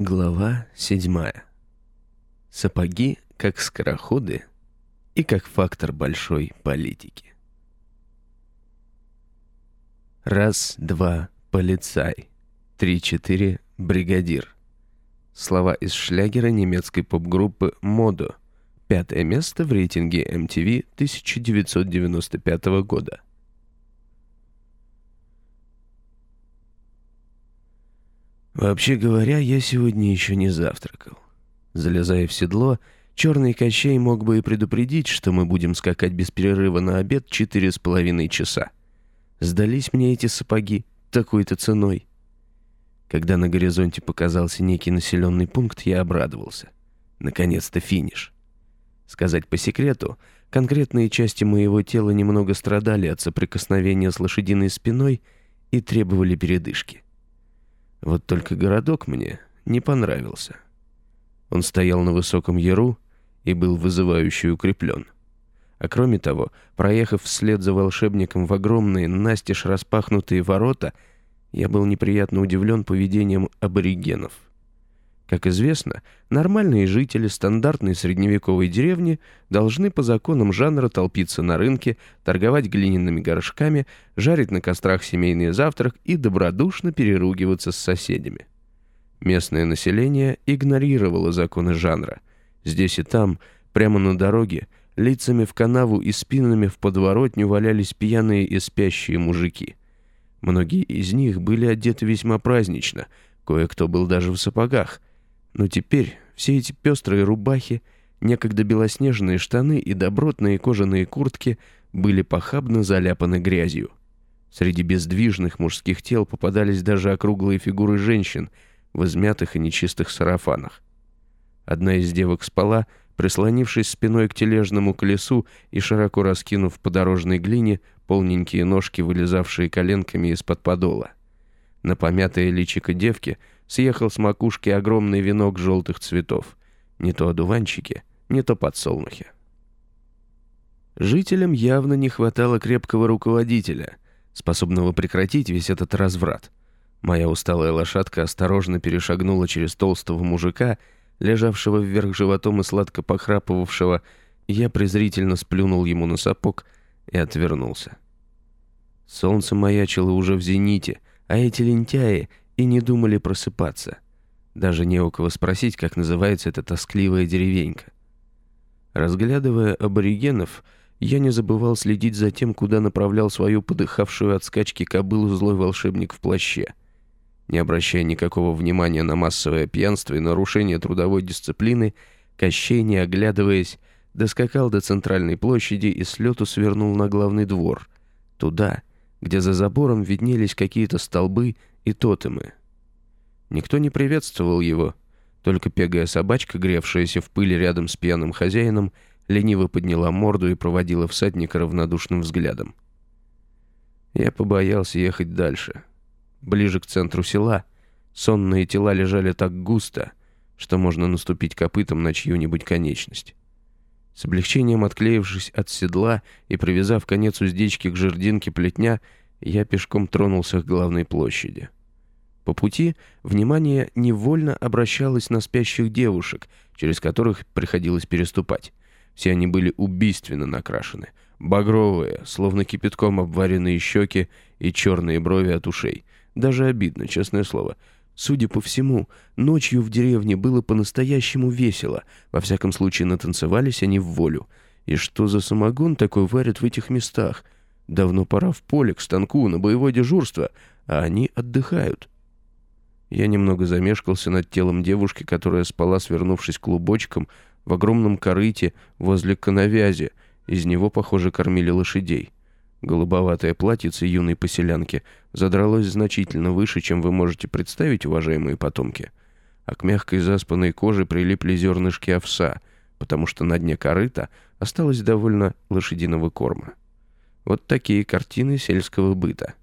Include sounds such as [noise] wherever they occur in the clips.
Глава седьмая. Сапоги как скороходы и как фактор большой политики. Раз, два, полицай. Три-четыре, бригадир. Слова из шлягера немецкой поп-группы «Модо». Пятое место в рейтинге MTV 1995 года. Вообще говоря, я сегодня еще не завтракал. Залезая в седло, черный Кощей мог бы и предупредить, что мы будем скакать без перерыва на обед четыре с половиной часа. Сдались мне эти сапоги такой-то ценой. Когда на горизонте показался некий населенный пункт, я обрадовался. Наконец-то финиш. Сказать по секрету, конкретные части моего тела немного страдали от соприкосновения с лошадиной спиной и требовали передышки. Вот только городок мне не понравился. Он стоял на высоком яру и был вызывающе укреплен. А кроме того, проехав вслед за волшебником в огромные, настежь распахнутые ворота, я был неприятно удивлен поведением аборигенов — как известно, нормальные жители стандартной средневековой деревни должны по законам жанра толпиться на рынке, торговать глиняными горшками, жарить на кострах семейный завтрак и добродушно переругиваться с соседями. Местное население игнорировало законы жанра. Здесь и там, прямо на дороге, лицами в канаву и спинами в подворотню валялись пьяные и спящие мужики. Многие из них были одеты весьма празднично, кое-кто был даже в сапогах — но теперь все эти пестрые рубахи, некогда белоснежные штаны и добротные кожаные куртки были похабно заляпаны грязью. Среди бездвижных мужских тел попадались даже округлые фигуры женщин в измятых и нечистых сарафанах. Одна из девок спала, прислонившись спиной к тележному колесу и широко раскинув по дорожной глине полненькие ножки, вылезавшие коленками из-под подола. На помятое личико девки — съехал с макушки огромный венок желтых цветов. Не то одуванчики, не то подсолнухи. Жителям явно не хватало крепкого руководителя, способного прекратить весь этот разврат. Моя усталая лошадка осторожно перешагнула через толстого мужика, лежавшего вверх животом и сладко похрапывавшего, я презрительно сплюнул ему на сапог и отвернулся. Солнце маячило уже в зените, а эти лентяи и не думали просыпаться. Даже не у кого спросить, как называется эта тоскливая деревенька. Разглядывая аборигенов, я не забывал следить за тем, куда направлял свою подыхавшую от скачки кобылу злой волшебник в плаще. Не обращая никакого внимания на массовое пьянство и нарушение трудовой дисциплины, Кощей, не оглядываясь, доскакал до центральной площади и с лету свернул на главный двор, туда, где за забором виднелись какие-то столбы и тотемы. Никто не приветствовал его, только пегая собачка, гревшаяся в пыли рядом с пьяным хозяином, лениво подняла морду и проводила всадника равнодушным взглядом. Я побоялся ехать дальше. Ближе к центру села сонные тела лежали так густо, что можно наступить копытом на чью-нибудь конечность. С облегчением отклеившись от седла и привязав конец уздечки к жердинке плетня, я пешком тронулся к главной площади. По пути внимание невольно обращалось на спящих девушек, через которых приходилось переступать. Все они были убийственно накрашены. Багровые, словно кипятком обваренные щеки и черные брови от ушей. Даже обидно, честное слово. Судя по всему, ночью в деревне было по-настоящему весело. Во всяком случае, натанцевались они в волю. И что за самогон такой варят в этих местах? Давно пора в поле, к станку, на боевое дежурство, а они отдыхают. Я немного замешкался над телом девушки, которая спала, свернувшись клубочком, в огромном корыте возле коновязи. Из него, похоже, кормили лошадей. Голубоватое платьице юной поселянки задралось значительно выше, чем вы можете представить, уважаемые потомки. А к мягкой заспанной коже прилипли зернышки овса, потому что на дне корыта осталось довольно лошадиного корма. Вот такие картины сельского быта.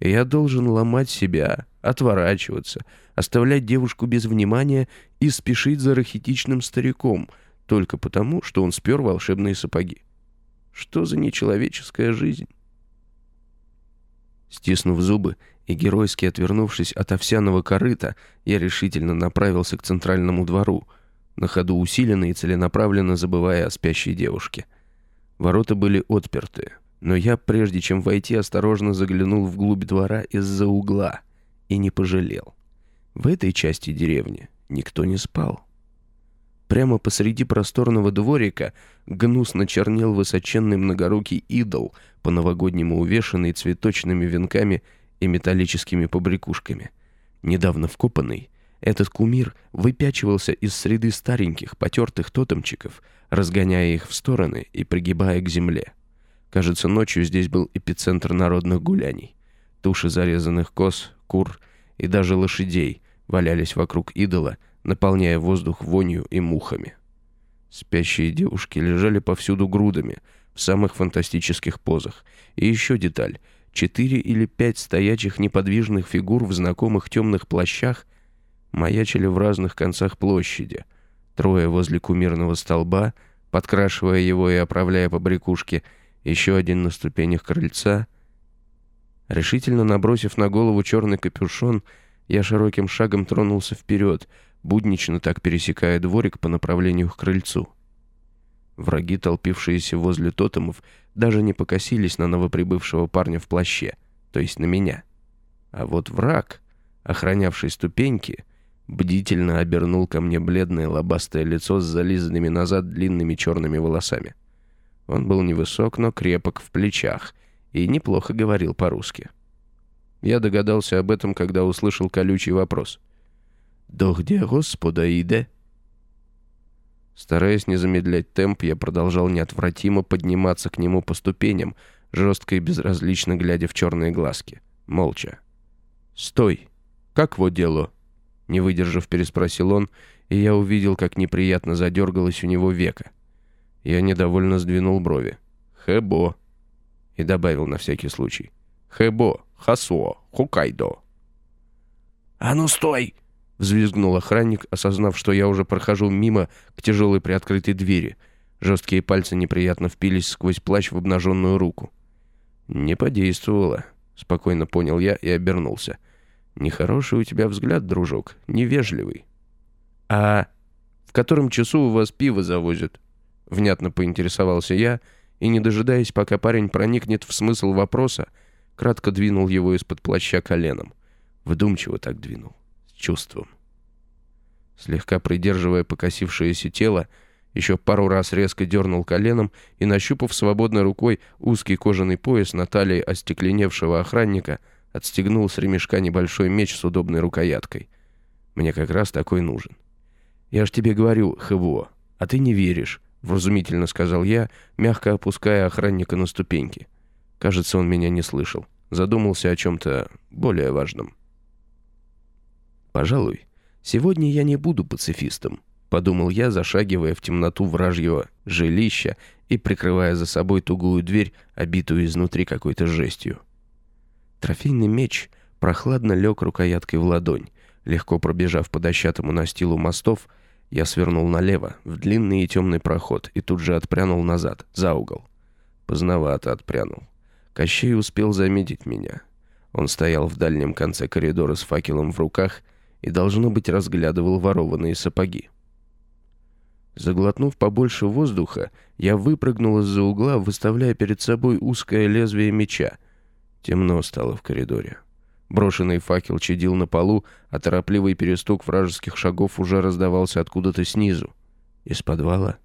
И я должен ломать себя, отворачиваться, оставлять девушку без внимания и спешить за рахитичным стариком, только потому, что он спер волшебные сапоги. Что за нечеловеческая жизнь? Стиснув зубы и геройски отвернувшись от овсяного корыта, я решительно направился к центральному двору, на ходу усиленно и целенаправленно забывая о спящей девушке. Ворота были отперты, но я, прежде чем войти, осторожно заглянул вглубь двора из-за угла и не пожалел. В этой части деревни никто не спал. Прямо посреди просторного дворика гнусно чернел высоченный многорукий идол, по-новогоднему увешанный цветочными венками и металлическими побрякушками. Недавно вкопанный, этот кумир выпячивался из среды стареньких, потертых тотемчиков, разгоняя их в стороны и пригибая к земле. Кажется, ночью здесь был эпицентр народных гуляний. Туши зарезанных коз, кур и даже лошадей валялись вокруг идола, наполняя воздух вонью и мухами. Спящие девушки лежали повсюду грудами, в самых фантастических позах. И еще деталь. Четыре или пять стоячих неподвижных фигур в знакомых темных плащах маячили в разных концах площади. Трое возле кумирного столба, подкрашивая его и оправляя побрякушки, еще один на ступенях крыльца. Решительно набросив на голову черный капюшон, я широким шагом тронулся вперед, буднично так пересекая дворик по направлению к крыльцу. Враги, толпившиеся возле тотемов, даже не покосились на новоприбывшего парня в плаще, то есть на меня. А вот враг, охранявший ступеньки, бдительно обернул ко мне бледное лобастое лицо с зализанными назад длинными черными волосами. Он был невысок, но крепок в плечах и неплохо говорил по-русски. Я догадался об этом, когда услышал колючий вопрос — «До где Господа иде?» Стараясь не замедлять темп, я продолжал неотвратимо подниматься к нему по ступеням, жестко и безразлично глядя в черные глазки. Молча. «Стой! Как во дело?» Не выдержав, переспросил он, и я увидел, как неприятно задергалось у него века. Я недовольно сдвинул брови. «Хэбо!» И добавил на всякий случай. «Хэбо! Хасуо! Хукайдо!» «А ну стой!» — взвизгнул охранник, осознав, что я уже прохожу мимо к тяжелой приоткрытой двери. Жесткие пальцы неприятно впились сквозь плащ в обнаженную руку. «Не подействовало», — спокойно понял я и обернулся. «Нехороший у тебя взгляд, дружок, невежливый». «А в котором часу у вас пиво завозят?» Внятно поинтересовался я, и, не дожидаясь, пока парень проникнет в смысл вопроса, кратко двинул его из-под плаща коленом. Вдумчиво так двинул чувством. Слегка придерживая покосившееся тело, еще пару раз резко дернул коленом и, нащупав свободной рукой узкий кожаный пояс на талии остекленевшего охранника, отстегнул с ремешка небольшой меч с удобной рукояткой. Мне как раз такой нужен. «Я ж тебе говорю, ХВО, а ты не веришь», — вразумительно сказал я, мягко опуская охранника на ступеньки. Кажется, он меня не слышал. Задумался о чем-то более важном. «Пожалуй, сегодня я не буду пацифистом», — подумал я, зашагивая в темноту вражьего жилища и прикрывая за собой тугую дверь, обитую изнутри какой-то жестью. Трофейный меч прохладно лег рукояткой в ладонь. Легко пробежав по дощатому настилу мостов, я свернул налево, в длинный и темный проход, и тут же отпрянул назад, за угол. Поздновато отпрянул. Кощей успел заметить меня. Он стоял в дальнем конце коридора с факелом в руках — и, должно быть, разглядывал ворованные сапоги. Заглотнув побольше воздуха, я выпрыгнул из-за угла, выставляя перед собой узкое лезвие меча. Темно стало в коридоре. Брошенный факел чадил на полу, а торопливый перестук вражеских шагов уже раздавался откуда-то снизу. Из подвала.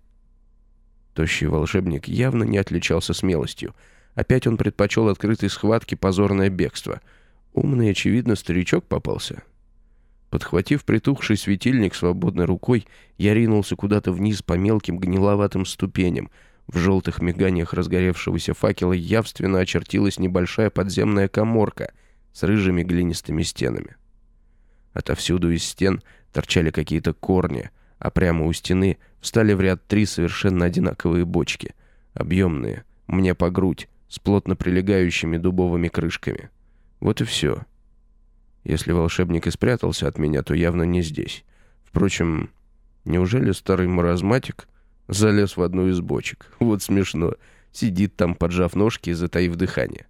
Тощий волшебник явно не отличался смелостью. Опять он предпочел открытой схватке позорное бегство. Умный, очевидно, старичок попался. Подхватив притухший светильник свободной рукой, я ринулся куда-то вниз по мелким гниловатым ступеням. В желтых миганиях разгоревшегося факела явственно очертилась небольшая подземная коморка с рыжими глинистыми стенами. Отовсюду из стен торчали какие-то корни, а прямо у стены встали в ряд три совершенно одинаковые бочки, объемные, мне по грудь, с плотно прилегающими дубовыми крышками. Вот и все. Если волшебник и спрятался от меня, то явно не здесь. Впрочем, неужели старый маразматик залез в одну из бочек? Вот смешно. Сидит там, поджав ножки и затаив дыхание.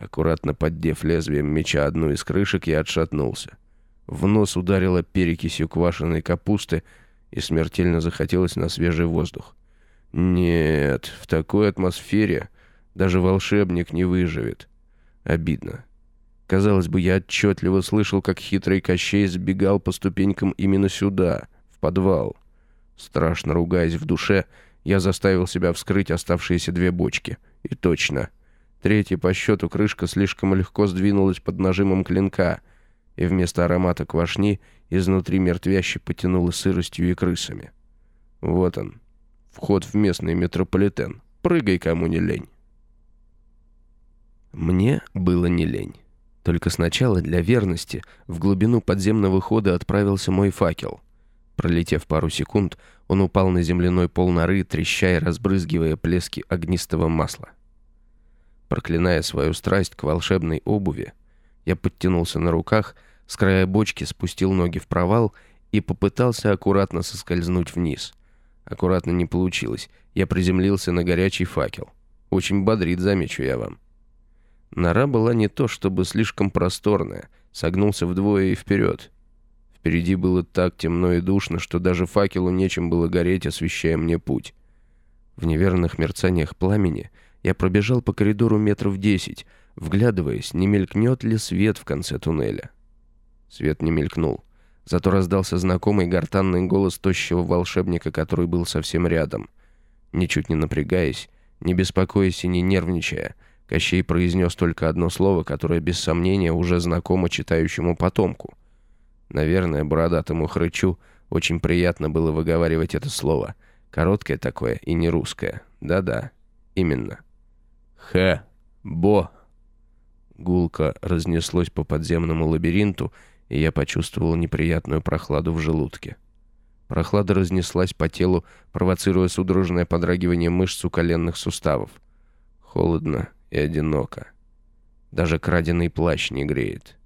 Аккуратно поддев лезвием меча одну из крышек, я отшатнулся. В нос ударила перекисью квашеной капусты, и смертельно захотелось на свежий воздух. Нет, в такой атмосфере даже волшебник не выживет. Обидно. Казалось бы, я отчетливо слышал, как хитрый Кощей сбегал по ступенькам именно сюда, в подвал. Страшно ругаясь в душе, я заставил себя вскрыть оставшиеся две бочки. И точно. Третья по счету крышка слишком легко сдвинулась под нажимом клинка, и вместо аромата квашни изнутри мертвяще потянуло сыростью и крысами. Вот он, вход в местный метрополитен. Прыгай, кому не лень. Мне было не лень. Только сначала для верности в глубину подземного хода отправился мой факел. Пролетев пару секунд, он упал на земляной пол норы, трещая, разбрызгивая плески огнистого масла. Проклиная свою страсть к волшебной обуви, я подтянулся на руках, с края бочки спустил ноги в провал и попытался аккуратно соскользнуть вниз. Аккуратно не получилось. Я приземлился на горячий факел. Очень бодрит, замечу я вам. Нора была не то чтобы слишком просторная, согнулся вдвое и вперед. Впереди было так темно и душно, что даже факелу нечем было гореть, освещая мне путь. В неверных мерцаниях пламени я пробежал по коридору метров десять, вглядываясь, не мелькнет ли свет в конце туннеля. Свет не мелькнул. Зато раздался знакомый гортанный голос тощего волшебника, который был совсем рядом. Ничуть не напрягаясь, не беспокоясь и не нервничая, Кощей произнес только одно слово, которое без сомнения уже знакомо читающему потомку. Наверное, бородатому хрычу очень приятно было выговаривать это слово. Короткое такое и не русское. Да-да, именно. Х-бо. Гулко разнеслось по подземному лабиринту, и я почувствовал неприятную прохладу в желудке. Прохлада разнеслась по телу, провоцируя судорожное подрагивание мышц у коленных суставов. Холодно и одиноко. Даже краденый плащ не греет.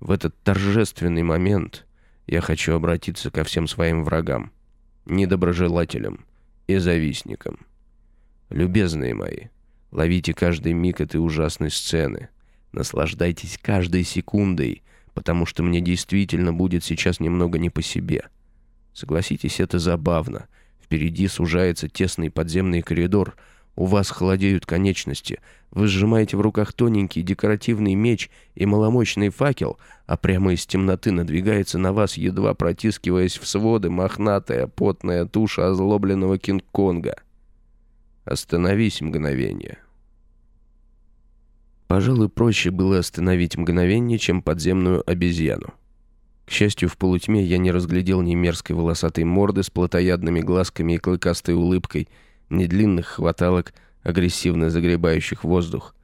В этот торжественный момент я хочу обратиться ко всем своим врагам, недоброжелателям и завистникам. Любезные мои, ловите каждый миг этой ужасной сцены. Наслаждайтесь каждой секундой, потому что мне действительно будет сейчас немного не по себе. Согласитесь, это забавно. Впереди сужается тесный подземный коридор — у вас холодеют конечности. Вы сжимаете в руках тоненький декоративный меч и маломощный факел, а прямо из темноты надвигается на вас, едва протискиваясь в своды, мохнатая, потная туша озлобленного Кинг-Конга. Остановись мгновение. Пожалуй, проще было остановить мгновение, чем подземную обезьяну. К счастью, в полутьме я не разглядел ни мерзкой волосатой морды с плотоядными глазками и клыкастой улыбкой — ни длинных хваталок, агрессивно загребающих воздух.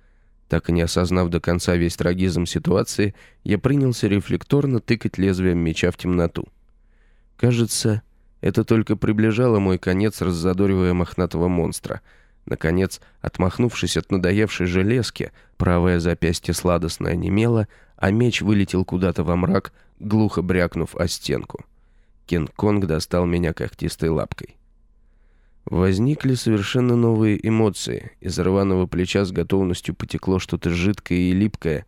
Так и не осознав до конца весь трагизм ситуации, я принялся рефлекторно тыкать лезвием меча в темноту. Кажется, это только приближало мой конец, раззадоривая мохнатого монстра. Наконец, отмахнувшись от надоевшей железки, правое запястье сладостно онемело, а меч вылетел куда-то во мрак, глухо брякнув о стенку. Кинг-Конг достал меня когтистой лапкой. Возникли совершенно новые эмоции. Из рваного плеча с готовностью потекло что-то жидкое и липкое,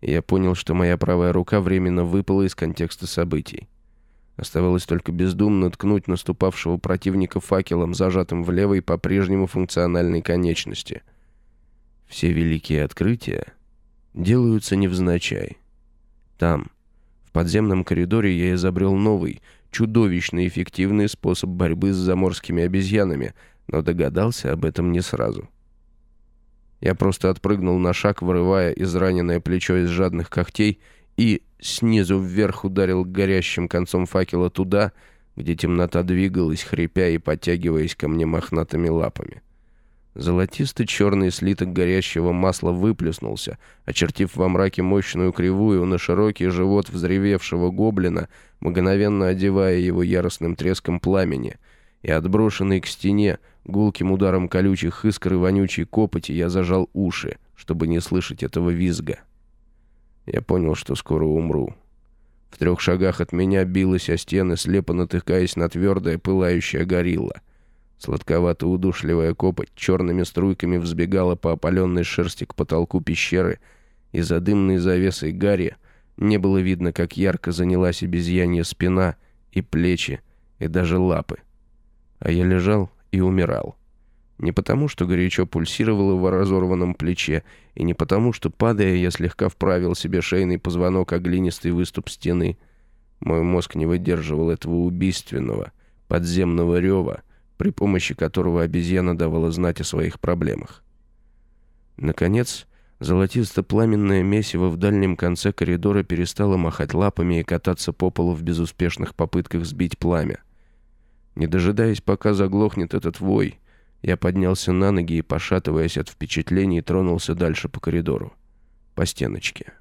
и я понял, что моя правая рука временно выпала из контекста событий. Оставалось только бездумно ткнуть наступавшего противника факелом, зажатым в левой по-прежнему функциональной конечности. Все великие открытия делаются невзначай. Там, в подземном коридоре, я изобрел новый — чудовищно эффективный способ борьбы с заморскими обезьянами, но догадался об этом не сразу. Я просто отпрыгнул на шаг, вырывая израненное плечо из жадных когтей и снизу вверх ударил горящим концом факела туда, где темнота двигалась, хрипя и подтягиваясь ко мне мохнатыми лапами. Золотистый черный слиток горящего масла выплеснулся, очертив во мраке мощную кривую на широкий живот взревевшего гоблина, мгновенно одевая его яростным треском пламени. И отброшенный к стене гулким ударом колючих искр и вонючей копоти я зажал уши, чтобы не слышать этого визга. Я понял, что скоро умру. В трех шагах от меня билась о стены, слепо натыкаясь на твердое пылающее горилла — Сладковато-удушливая копоть черными струйками взбегала по опаленной шерсти к потолку пещеры, и за дымной завесой гари не было видно, как ярко занялась обезьянья спина и плечи, и даже лапы. А я лежал и умирал. Не потому, что горячо пульсировало в разорванном плече, и не потому, что, падая, я слегка вправил себе шейный позвонок о глинистый выступ стены. Мой мозг не выдерживал этого убийственного, подземного рева, при помощи которого обезьяна давала знать о своих проблемах. Наконец, золотисто-пламенное месиво в дальнем конце коридора перестало махать лапами и кататься по полу в безуспешных попытках сбить пламя. Не дожидаясь, пока заглохнет этот вой, я поднялся на ноги и, пошатываясь от впечатлений, тронулся дальше по коридору, по стеночке.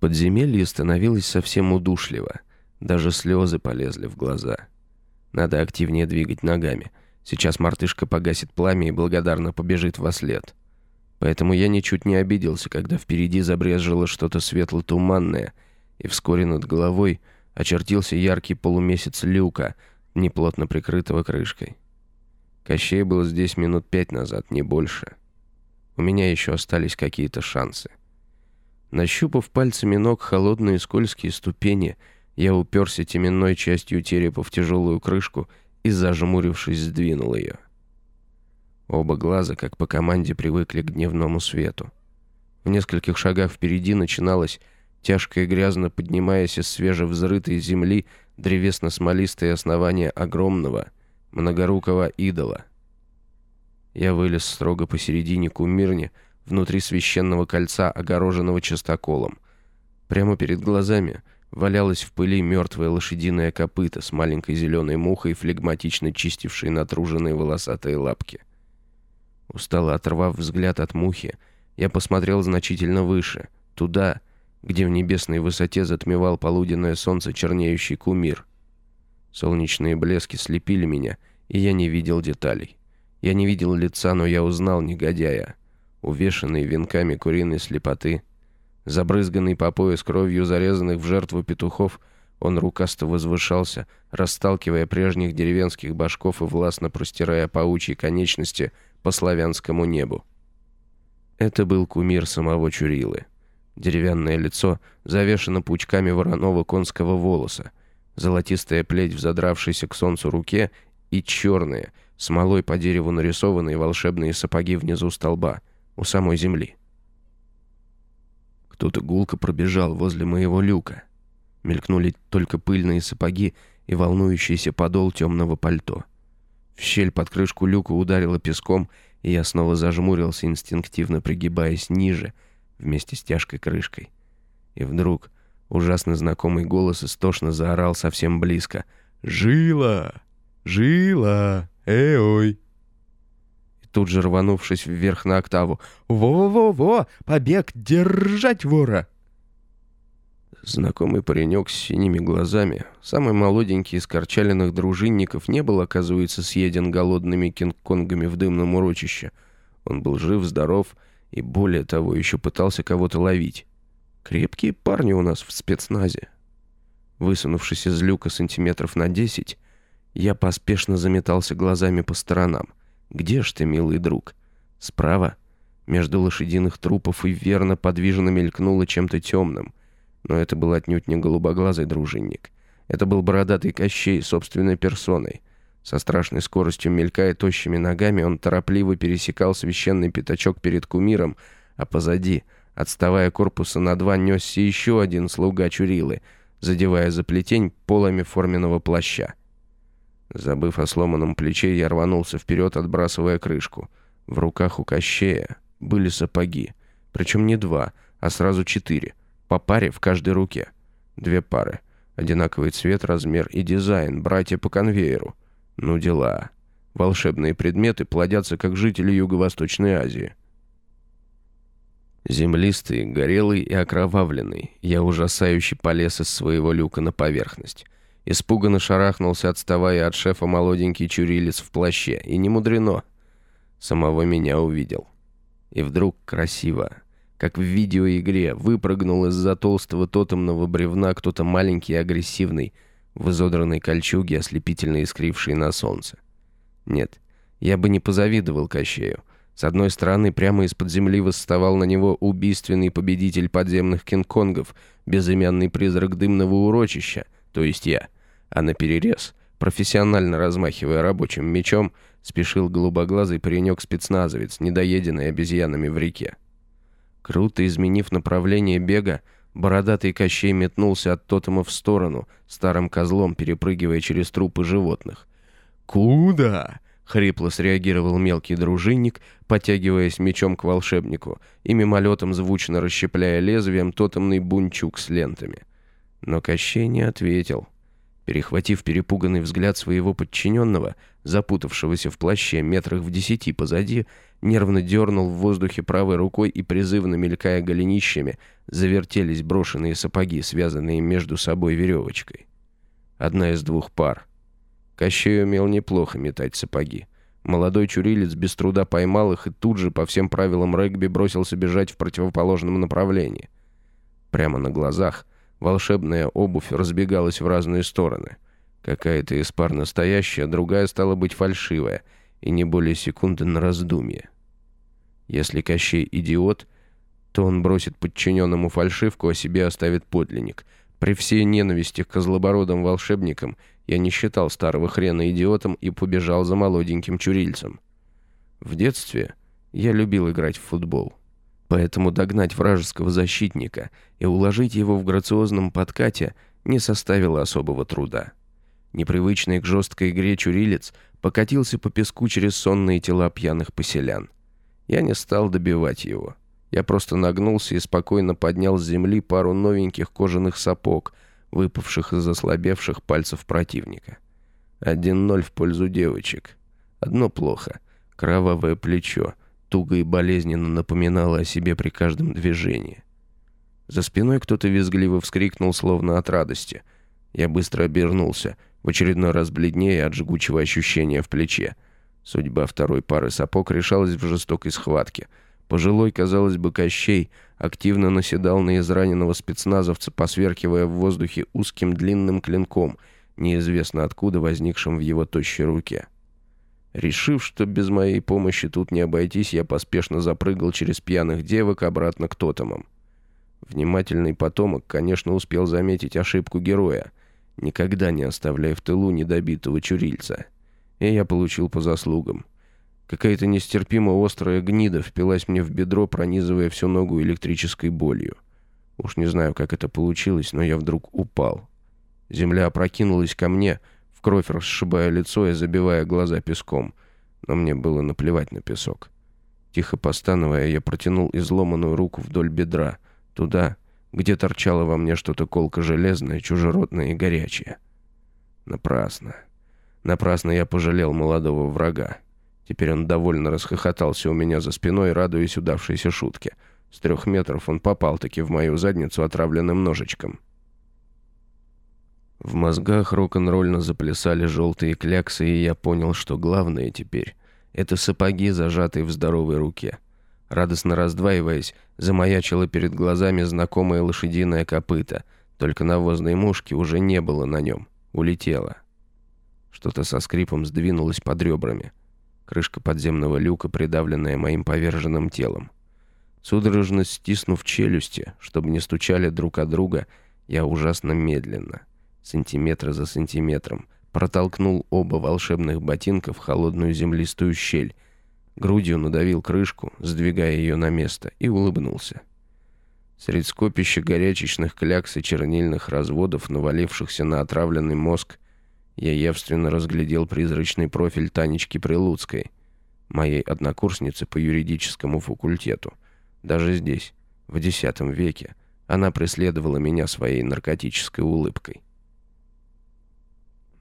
Подземелье становилось совсем удушливо. Даже слезы полезли в глаза. Надо активнее двигать ногами. Сейчас мартышка погасит пламя и благодарно побежит во след. Поэтому я ничуть не обиделся, когда впереди забрежило что-то светло-туманное, и вскоре над головой очертился яркий полумесяц люка, неплотно прикрытого крышкой. Кощей был здесь минут пять назад, не больше. У меня еще остались какие-то шансы. Нащупав пальцами ног холодные скользкие ступени, я уперся теменной частью черепа в тяжелую крышку и, зажмурившись, сдвинул ее. Оба глаза, как по команде, привыкли к дневному свету. В нескольких шагах впереди начиналось, тяжко и грязно поднимаясь из свежевзрытой земли, древесно-смолистое основание огромного, многорукого идола. Я вылез строго посередине кумирни, внутри священного кольца, огороженного частоколом. Прямо перед глазами валялась в пыли мертвая лошадиная копыта с маленькой зеленой мухой, флегматично чистившей натруженные волосатые лапки. Устало оторвав взгляд от мухи, я посмотрел значительно выше, туда, где в небесной высоте затмевал полуденное солнце чернеющий кумир — Солнечные блески слепили меня, и я не видел деталей. Я не видел лица, но я узнал негодяя. Увешанный венками куриной слепоты, забрызганный по пояс кровью зарезанных в жертву петухов, он рукасто возвышался, расталкивая прежних деревенских башков и властно простирая паучьи конечности по славянскому небу. Это был кумир самого Чурилы. Деревянное лицо завешено пучками вороного конского волоса, золотистая плеть в задравшейся к солнцу руке и черные, смолой по дереву нарисованные волшебные сапоги внизу столба, у самой земли. Кто-то гулко пробежал возле моего люка. Мелькнули только пыльные сапоги и волнующийся подол темного пальто. В щель под крышку люка ударило песком, и я снова зажмурился, инстинктивно пригибаясь ниже, вместе с тяжкой крышкой. И вдруг Ужасно знакомый голос истошно заорал совсем близко. «Жила! Жила! Эй-ой!» И тут же рванувшись вверх на октаву. «Во-во-во! Побег! Держать вора!» Знакомый паренек с синими глазами, самый молоденький из корчаленных дружинников, не был, оказывается, съеден голодными кинг-конгами в дымном урочище. Он был жив, здоров и, более того, еще пытался кого-то ловить. Крепкие парни у нас в спецназе. Высунувшись из люка сантиметров на десять, я поспешно заметался глазами по сторонам. «Где ж ты, милый друг?» «Справа?» Между лошадиных трупов и верно подвижно мелькнуло чем-то темным. Но это был отнюдь не голубоглазый дружинник. Это был бородатый Кощей собственной персоной. Со страшной скоростью мелькая тощими ногами, он торопливо пересекал священный пятачок перед кумиром, а позади — Отставая корпуса на два, несся еще один слуга Чурилы, задевая за плетень полами форменного плаща. Забыв о сломанном плече, я рванулся вперед, отбрасывая крышку. В руках у Кощея были сапоги. Причем не два, а сразу четыре. По паре в каждой руке. Две пары. Одинаковый цвет, размер и дизайн. Братья по конвейеру. Ну дела. Волшебные предметы плодятся, как жители Юго-Восточной Азии. Землистый, горелый и окровавленный, я ужасающе полез из своего люка на поверхность. Испуганно шарахнулся, отставая от шефа молоденький чурилец в плаще, и не мудрено. Самого меня увидел. И вдруг красиво, как в видеоигре, выпрыгнул из-за толстого тотемного бревна кто-то маленький и агрессивный, в изодранной кольчуге, ослепительно искривший на солнце. Нет, я бы не позавидовал Кощею. С одной стороны, прямо из-под земли восставал на него убийственный победитель подземных кинг-конгов, безымянный призрак дымного урочища, то есть я. А на перерез, профессионально размахивая рабочим мечом, спешил голубоглазый паренек-спецназовец, недоеденный обезьянами в реке. Круто изменив направление бега, бородатый Кощей метнулся от тотема в сторону, старым козлом перепрыгивая через трупы животных. «Куда?» — хрипло среагировал мелкий дружинник, потягиваясь мечом к волшебнику и мимолетом звучно расщепляя лезвием тотемный бунчук с лентами. Но Кощей не ответил. Перехватив перепуганный взгляд своего подчиненного, запутавшегося в плаще метрах в десяти позади, нервно дернул в воздухе правой рукой и, призывно мелькая голенищами, завертелись брошенные сапоги, связанные между собой веревочкой. Одна из двух пар. Кощей умел неплохо метать сапоги. Молодой чурилец без труда поймал их и тут же, по всем правилам регби, бросился бежать в противоположном направлении. Прямо на глазах волшебная обувь разбегалась в разные стороны. Какая-то из пар настоящая, другая стала быть фальшивая — и не более секунды на раздумье. Если Кощей идиот, то он бросит подчиненному фальшивку, а себе оставит подлинник. При всей ненависти к козлобородым волшебникам я не считал старого хрена идиотом и побежал за молоденьким чурильцем. В детстве я любил играть в футбол. Поэтому догнать вражеского защитника и уложить его в грациозном подкате не составило особого труда. Непривычный к жесткой игре чурилец покатился по песку через сонные тела пьяных поселян. Я не стал добивать его. Я просто нагнулся и спокойно поднял с земли пару новеньких кожаных сапог, выпавших из ослабевших пальцев противника. Один ноль в пользу девочек. Одно плохо. Кровавое плечо туго и болезненно напоминало о себе при каждом движении. За спиной кто-то визгливо вскрикнул, словно от радости. Я быстро обернулся в очередной раз бледнее от жгучего ощущения в плече. Судьба второй пары сапог решалась в жестокой схватке. Пожилой, казалось бы, Кощей активно наседал на израненного спецназовца, посверкивая в воздухе узким длинным клинком, неизвестно откуда возникшим в его тощей руке. Решив, что без моей помощи тут не обойтись, я поспешно запрыгал через пьяных девок обратно к тотемам. Внимательный потомок, конечно, успел заметить ошибку героя. Никогда не оставляй в тылу недобитого чурильца. И я получил по заслугам. Какая-то нестерпимо острая гнида впилась мне в бедро, пронизывая всю ногу электрической болью. Уж не знаю, как это получилось, но я вдруг упал. Земля опрокинулась ко мне, в кровь расшибая лицо и забивая глаза песком. Но мне было наплевать на песок. Тихо постановая, я протянул изломанную руку вдоль бедра, туда, где торчало во мне что-то колко железное, чужеродное и горячее. Напрасно. Напрасно я пожалел молодого врага. Теперь он довольно расхохотался у меня за спиной, радуясь удавшейся шутке. С трех метров он попал-таки в мою задницу отравленным ножичком. В мозгах рок-н-ролльно заплясали желтые кляксы, и я понял, что главное теперь — это сапоги, зажатые в здоровой руке. Радостно раздваиваясь, замаячило перед глазами знакомое лошадиное копыто, только навозной мушки уже не было на нем, улетело. Что-то со скрипом сдвинулось под ребрами. Крышка подземного люка, придавленная моим поверженным телом. Судорожно стиснув челюсти, чтобы не стучали друг от друга, я ужасно медленно, сантиметра за сантиметром, протолкнул оба волшебных ботинка в холодную землистую щель грудью надавил крышку, сдвигая ее на место, и улыбнулся. Средь скопища горячечных клякс и чернильных разводов, навалившихся на отравленный мозг, я явственно разглядел призрачный профиль Танечки Прилуцкой, моей однокурсницы по юридическому факультету. Даже здесь, в X веке, она преследовала меня своей наркотической улыбкой.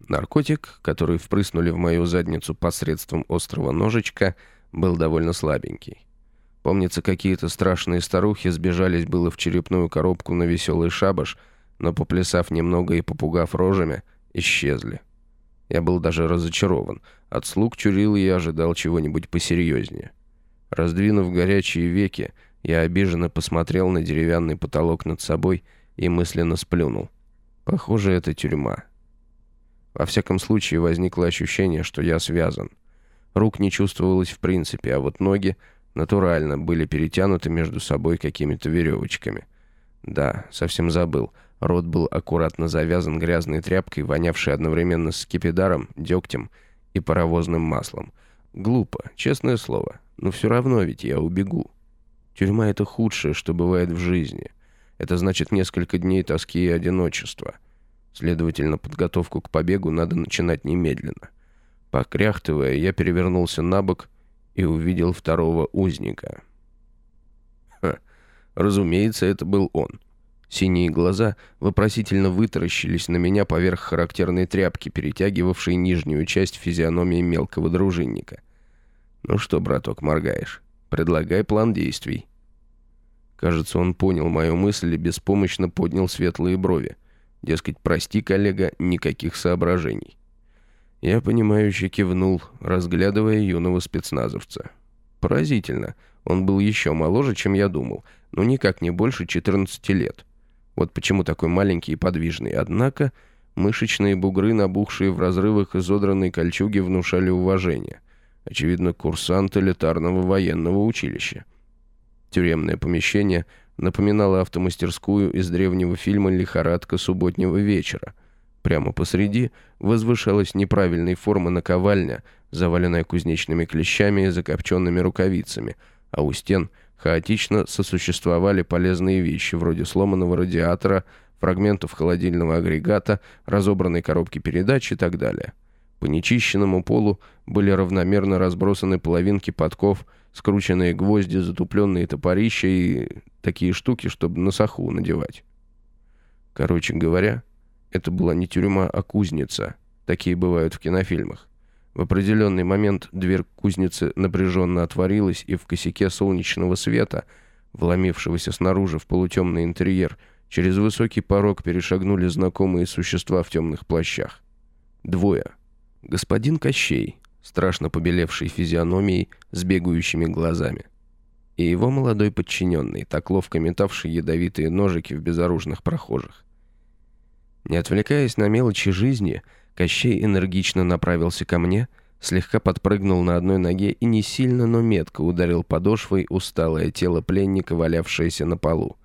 Наркотик, который впрыснули в мою задницу посредством острого ножичка — был довольно слабенький. Помнится, какие-то страшные старухи сбежались было в черепную коробку на веселый шабаш, но, поплясав немного и попугав рожами, исчезли. Я был даже разочарован. От слуг чурил и ожидал чего-нибудь посерьезнее. Раздвинув горячие веки, я обиженно посмотрел на деревянный потолок над собой и мысленно сплюнул. Похоже, это тюрьма. Во всяком случае, возникло ощущение, что я связан — Рук не чувствовалось в принципе, а вот ноги натурально были перетянуты между собой какими-то веревочками. Да, совсем забыл. Рот был аккуратно завязан грязной тряпкой, вонявшей одновременно с скипидаром, дегтем и паровозным маслом. Глупо, честное слово, но все равно ведь я убегу. Тюрьма — это худшее, что бывает в жизни. Это значит несколько дней тоски и одиночества. Следовательно, подготовку к побегу надо начинать немедленно. Покряхтывая, я перевернулся на бок и увидел второго узника. Разумеется, это был он. Синие глаза вопросительно вытаращились на меня поверх характерной тряпки, перетягивавшей нижнюю часть физиономии мелкого дружинника. «Ну что, браток, моргаешь? Предлагай план действий». Кажется, он понял мою мысль и беспомощно поднял светлые брови. Дескать, прости, коллега, никаких соображений. Я, понимающе кивнул, разглядывая юного спецназовца. Поразительно. Он был еще моложе, чем я думал, но никак не больше 14 лет. Вот почему такой маленький и подвижный. Однако мышечные бугры, набухшие в разрывах изодранной кольчуги, внушали уважение. Очевидно, курсант элитарного военного училища. Тюремное помещение напоминало автомастерскую из древнего фильма «Лихорадка субботнего вечера». Прямо посреди возвышалась неправильной формы наковальня, заваленная кузнечными клещами и закопченными рукавицами, а у стен хаотично сосуществовали полезные вещи вроде сломанного радиатора, фрагментов холодильного агрегата, разобранной коробки передач и так далее. По нечищенному полу были равномерно разбросаны половинки подков, скрученные гвозди, затупленные топорища и такие штуки, чтобы на саху надевать. Короче говоря, это была не тюрьма, а кузница. Такие бывают в кинофильмах. В определенный момент дверь кузницы напряженно отворилась, и в косяке солнечного света, вломившегося снаружи в полутемный интерьер, через высокий порог перешагнули знакомые существа в темных плащах. Двое. Господин Кощей, страшно побелевший физиономией с бегающими глазами, и его молодой подчиненный, так ловко метавший ядовитые ножики в безоружных прохожих. Не отвлекаясь на мелочи жизни, Кощей энергично направился ко мне, слегка подпрыгнул на одной ноге и не сильно, но метко ударил подошвой усталое тело пленника, валявшееся на полу.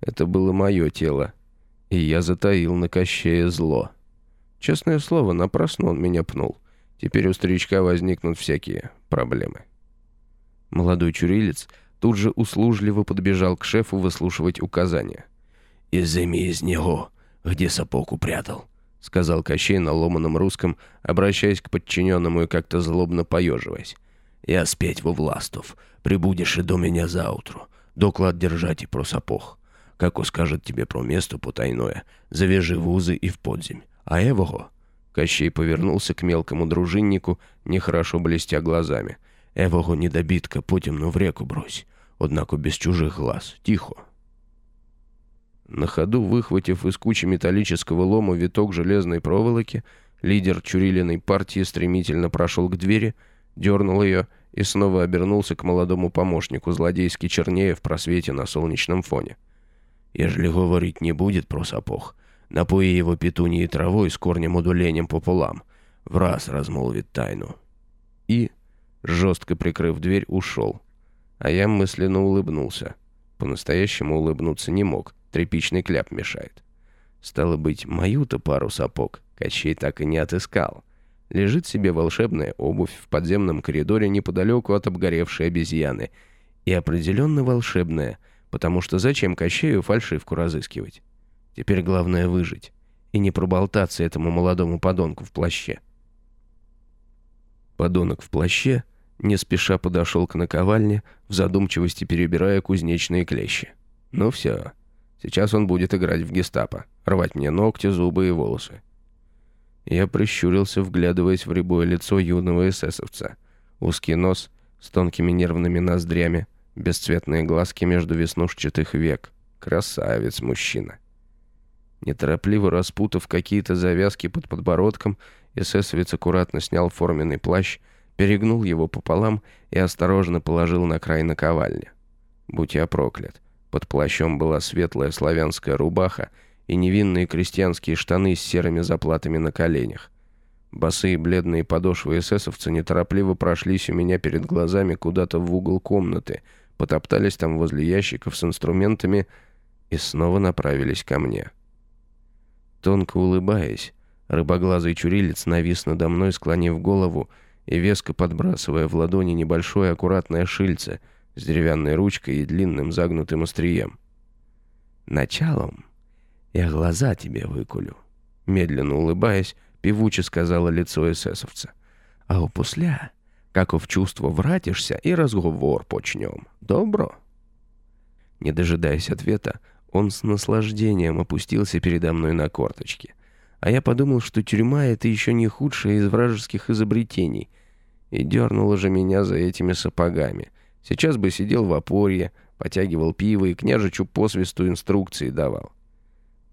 Это было мое тело, и я затаил на Кощее зло. Честное слово, напрасно он меня пнул. Теперь у старичка возникнут всякие проблемы. Молодой чурилец тут же услужливо подбежал к шефу выслушивать указания. «Изыми из него, где сапог упрятал», — сказал Кощей на ломаном русском, обращаясь к подчиненному и как-то злобно поеживаясь. «Я спеть во властов, прибудешь и до меня заутру, доклад держать и про сапог. Как скажет тебе про место потайное, завяжи вузы и в подземь. А его Кощей повернулся к мелкому дружиннику, нехорошо блестя глазами. «Евого недобитка потемно в реку брось, однако без чужих глаз, тихо». На ходу, выхватив из кучи металлического лома виток железной проволоки, лидер Чурилиной партии стремительно прошел к двери, дернул ее и снова обернулся к молодому помощнику, злодейски чернее в просвете на солнечном фоне. «Ежели говорить не будет про сапог, Напои его петунией травой с корнем удуленем пополам. В раз размолвит тайну. И, жестко прикрыв дверь, ушел. А я мысленно улыбнулся. По-настоящему улыбнуться не мог. Тряпичный кляп мешает. Стало быть, мою-то пару сапог Кощей так и не отыскал. Лежит себе волшебная обувь в подземном коридоре неподалеку от обгоревшей обезьяны. И определенно волшебная, потому что зачем Кощею фальшивку разыскивать? Теперь главное выжить и не проболтаться этому молодому подонку в плаще. Подонок в плаще не спеша подошел к наковальне, в задумчивости перебирая кузнечные клещи. Ну все, сейчас он будет играть в гестапо, рвать мне ногти, зубы и волосы. Я прищурился, вглядываясь в рябое лицо юного эсэсовца. Узкий нос с тонкими нервными ноздрями, бесцветные глазки между веснушчатых век. Красавец мужчина. Неторопливо распутав какие-то завязки под подбородком, эсэсовец аккуратно снял форменный плащ, перегнул его пополам и осторожно положил на край наковальни. Будь я проклят. Под плащом была светлая славянская рубаха и невинные крестьянские штаны с серыми заплатами на коленях. Босые бледные подошвы эсэсовца неторопливо прошлись у меня перед глазами куда-то в угол комнаты, потоптались там возле ящиков с инструментами и снова направились ко мне. Тонко улыбаясь, рыбоглазый чурилец навис надо мной, склонив голову и веско подбрасывая в ладони небольшое аккуратное шильце с деревянной ручкой и длинным загнутым острием. «Началом я глаза тебе выкулю», — медленно улыбаясь, певуче сказала лицо эсэсовца. «А опусля, как в чувство вратишься, и разговор почнем. Добро?» Не дожидаясь ответа, он с наслаждением опустился передо мной на корточки. А я подумал, что тюрьма — это еще не худшее из вражеских изобретений. И дернуло же меня за этими сапогами. Сейчас бы сидел в опорье, потягивал пиво и княжичу посвисту инструкции давал.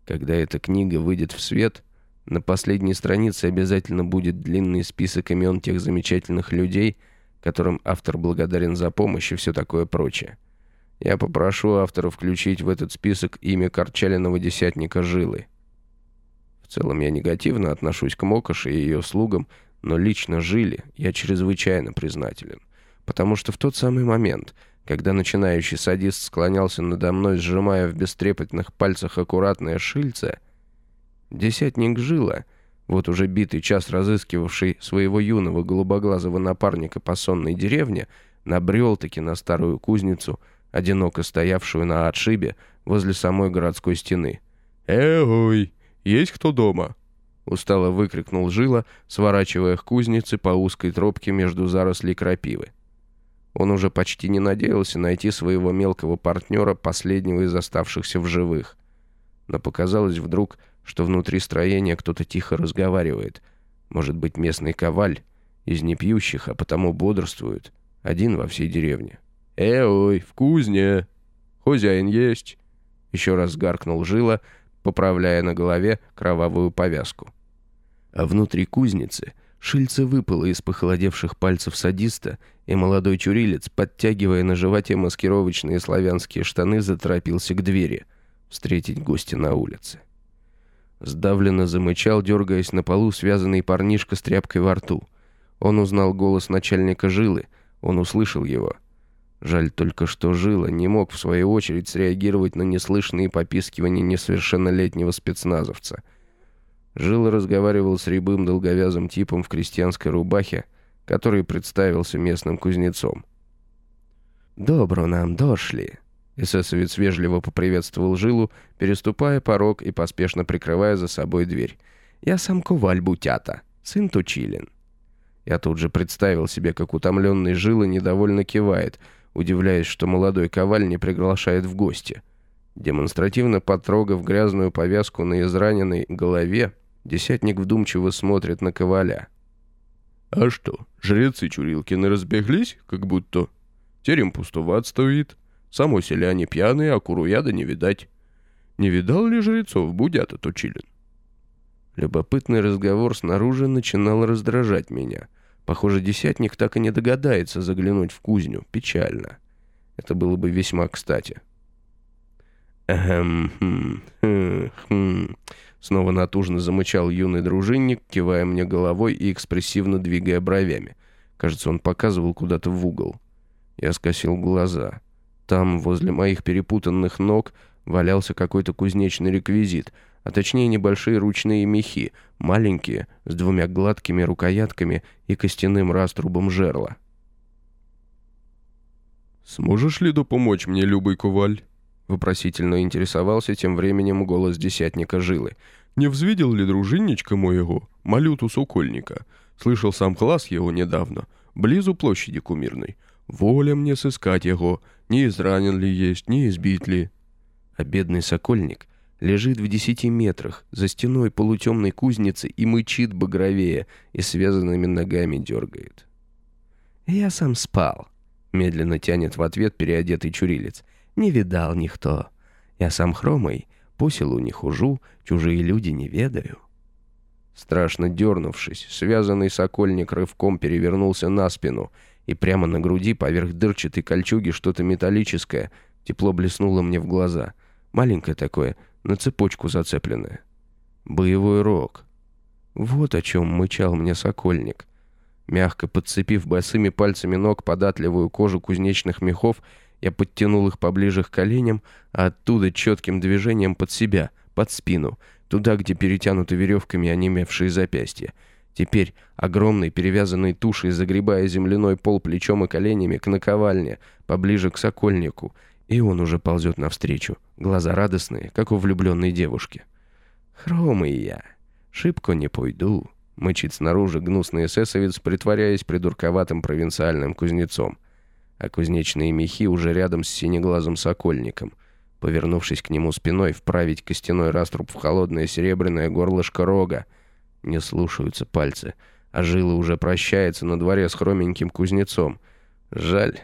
Когда эта книга выйдет в свет, на последней странице обязательно будет длинный список имен тех замечательных людей, которым автор благодарен за помощь и все такое прочее. Я попрошу автора включить в этот список имя Корчалиного десятника Жилы. В целом я негативно отношусь к Мокоши и ее слугам, но лично Жиле я чрезвычайно признателен. Потому что в тот самый момент, когда начинающий садист склонялся надо мной, сжимая в бестрепетных пальцах аккуратное шильце, десятник Жила, вот уже битый час разыскивавший своего юного голубоглазого напарника по сонной деревне, набрел-таки на старую кузницу — одиноко стоявшую на отшибе возле самой городской стены. «Эгой, есть кто дома?» Устало выкрикнул Жила, сворачивая к кузнице по узкой тропке между зарослей крапивы. Он уже почти не надеялся найти своего мелкого партнера, последнего из оставшихся в живых. Но показалось вдруг, что внутри строения кто-то тихо разговаривает. Может быть, местный коваль, из непьющих, а потому бодрствует, один во всей деревне. «Э-ой, в кузне! Хозяин есть!» Еще раз гаркнул Жила, поправляя на голове кровавую повязку. А внутри кузницы шильце выпало из похолодевших пальцев садиста, и молодой чурилец, подтягивая на животе маскировочные славянские штаны, заторопился к двери, встретить гостя на улице. Сдавленно замычал, дергаясь на полу, связанный парнишка с тряпкой во рту. Он узнал голос начальника жилы, он услышал его — Жаль только, что Жила не мог в свою очередь среагировать на неслышные попискивания несовершеннолетнего спецназовца. Жила разговаривал с рябым долговязым типом в крестьянской рубахе, который представился местным кузнецом. «Добро нам дошли», — эсэсовец вежливо поприветствовал Жилу, переступая порог и поспешно прикрывая за собой дверь. «Я сам Коваль Бутята, сын Тучилин». Я тут же представил себе, как утомленный Жила недовольно кивает — удивляясь, что молодой коваль не приглашает в гости. Демонстративно потрогав грязную повязку на израненной голове, десятник вдумчиво смотрит на коваля. «А что, жрецы Чурилкины разбеглись, как будто? Терем пустоват стоит, само селяне пьяные, а куруяда не видать. Не видал ли жрецов Будята Точилин?» Любопытный разговор снаружи начинал раздражать меня — Похоже, десятник так и не догадается заглянуть в кузню. Печально. Это было бы весьма кстати. «Эхм, хм, хм, хм». Снова натужно замычал юный дружинник, кивая мне головой и экспрессивно двигая бровями. Кажется, он показывал куда-то в угол. Я скосил глаза. Там, возле моих перепутанных ног, валялся какой-то кузнечный реквизит — а точнее небольшие ручные мехи, маленькие, с двумя гладкими рукоятками и костяным раструбом жерла. «Сможешь ли допомочь мне, любый коваль?» Вопросительно интересовался тем временем голос десятника Жилы. «Не взвидел ли дружинничка моего, малюту Сокольника? Слышал сам класс его недавно, близу площади Кумирной. Воля мне сыскать его, не изранен ли есть, не избит ли». А бедный Сокольник лежит в десяти метрах за стеной полутемной кузницы и мычит багровее и связанными ногами дергает. «Я сам спал», — медленно тянет в ответ переодетый чурилец. «Не видал никто. Я сам хромый, по селу не хужу, чужие люди не ведаю». Страшно дернувшись, связанный сокольник рывком перевернулся на спину, и прямо на груди поверх дырчатой кольчуги что-то металлическое тепло блеснуло мне в глаза. Маленькое такое — на цепочку зацепленная. Боевой рог. Вот о чем мычал мне сокольник. Мягко подцепив босыми пальцами ног податливую кожу кузнечных мехов, я подтянул их поближе к коленям, а оттуда четким движением под себя, под спину, туда, где перетянуты веревками онемевшие запястья. Теперь, огромной перевязанной тушей, загребая земляной пол плечом и коленями к наковальне, поближе к сокольнику, и он уже ползет навстречу, глаза радостные, как у влюбленной девушки. «Хромый я, шибко не пойду», — мычит снаружи гнусный эсэсовец, притворяясь придурковатым провинциальным кузнецом. А кузнечные мехи уже рядом с синеглазым сокольником. Повернувшись к нему спиной, вправить костяной раструб в холодное серебряное горлышко рога. Не слушаются пальцы, а жила уже прощается на дворе с хроменьким кузнецом. Жаль.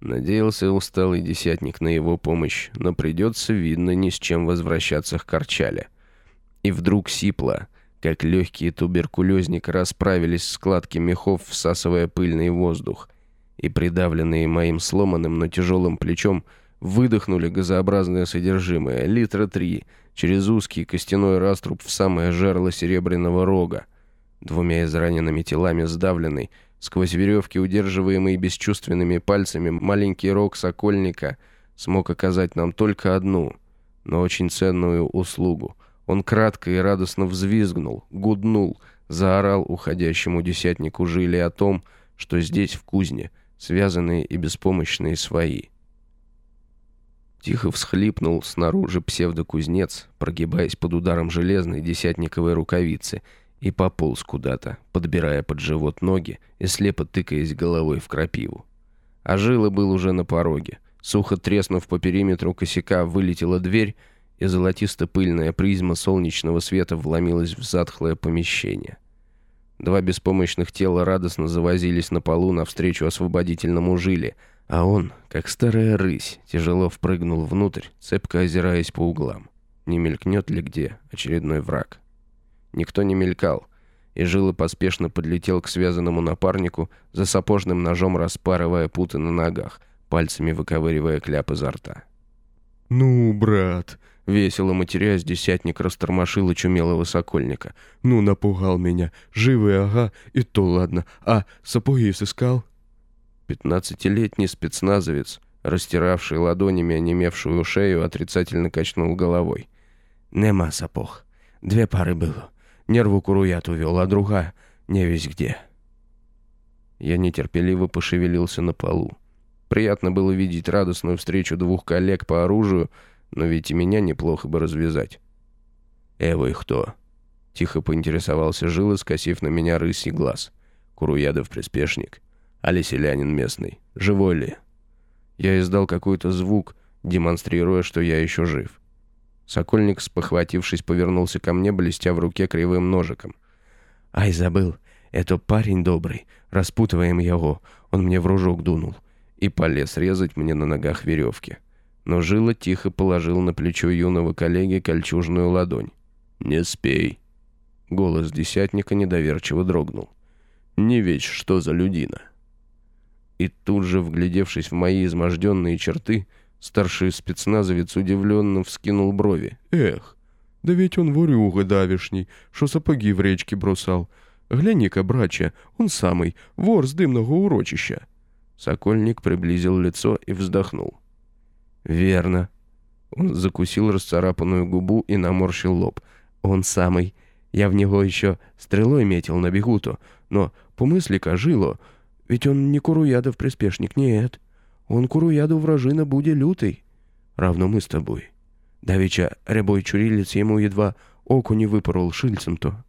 Надеялся усталый десятник на его помощь, но придется, видно, ни с чем возвращаться к Корчале. И вдруг сипло — как легкие туберкулезник расправились складки мехов, всасывая пыльный воздух, и придавленные моим сломанным, но тяжелым плечом, выдохнули газообразное содержимое, литра три, через узкий костяной раструб в самое жерло серебряного рога. Двумя израненными телами сдавленный, сквозь веревки, удерживаемые бесчувственными пальцами, маленький рог сокольника смог оказать нам только одну, но очень ценную услугу — он кратко и радостно взвизгнул, гуднул, заорал уходящему десятнику жили о том, что здесь, в кузне, связанные и беспомощные свои. Тихо всхлипнул снаружи псевдокузнец, прогибаясь под ударом железной десятниковой рукавицы, и пополз куда-то, подбирая под живот ноги и слепо тыкаясь головой в крапиву. А жила был уже на пороге. Сухо треснув по периметру косяка, вылетела дверь, и золотисто-пыльная призма солнечного света вломилась в затхлое помещение. Два беспомощных тела радостно завозились на полу навстречу освободительному жиле, а он, как старая рысь, тяжело впрыгнул внутрь, цепко озираясь по углам. Не мелькнет ли где очередной враг? Никто не мелькал, и Жила поспешно подлетел к связанному напарнику, за сапожным ножом распарывая путы на ногах, пальцами выковыривая кляп изо рта. «Ну, брат, Весело матерясь, десятник растормошил очумелого сокольника. «Ну, напугал меня. Живый, ага, и то ладно. А сапоги сыскал?» Пятнадцатилетний спецназовец, растиравший ладонями онемевшую шею, отрицательно качнул головой. «Нема сапог. Две пары было. Нерву куруят увел, а другая не весь где». Я нетерпеливо пошевелился на полу. Приятно было видеть радостную встречу двух коллег по оружию, но ведь и меня неплохо бы развязать. «Эвой кто?» Тихо поинтересовался Жила, скосив на меня рысий глаз. «Куруядов приспешник? Али селянин местный? Живой ли?» Я издал какой-то звук, демонстрируя, что я еще жив. Сокольник, спохватившись, повернулся ко мне, блестя в руке кривым ножиком. «Ай, забыл. Это парень добрый. Распутываем его. Он мне в ружок дунул». И полез резать мне на ногах веревки но Жила тихо положил на плечо юного коллеги кольчужную ладонь. «Не спей!» Голос десятника недоверчиво дрогнул. «Не ведь что за людина!» И тут же, вглядевшись в мои изможденные черты, старший спецназовец удивленно вскинул брови. «Эх, да ведь он ворюга давишний, что сапоги в речке бросал. Гляни-ка, брача, он самый, вор с дымного урочища!» Сокольник приблизил лицо и вздохнул. «Верно». Он закусил расцарапанную губу и наморщил лоб. «Он самый. Я в него еще стрелой метил на бегу-то. Но помысли-ка, жило. Ведь он не Куруядов приспешник, нет. Он Куруяду вражина буде лютый. Равно мы с тобой. Давича рябой чурилец ему едва оку не выпорол шильцем-то».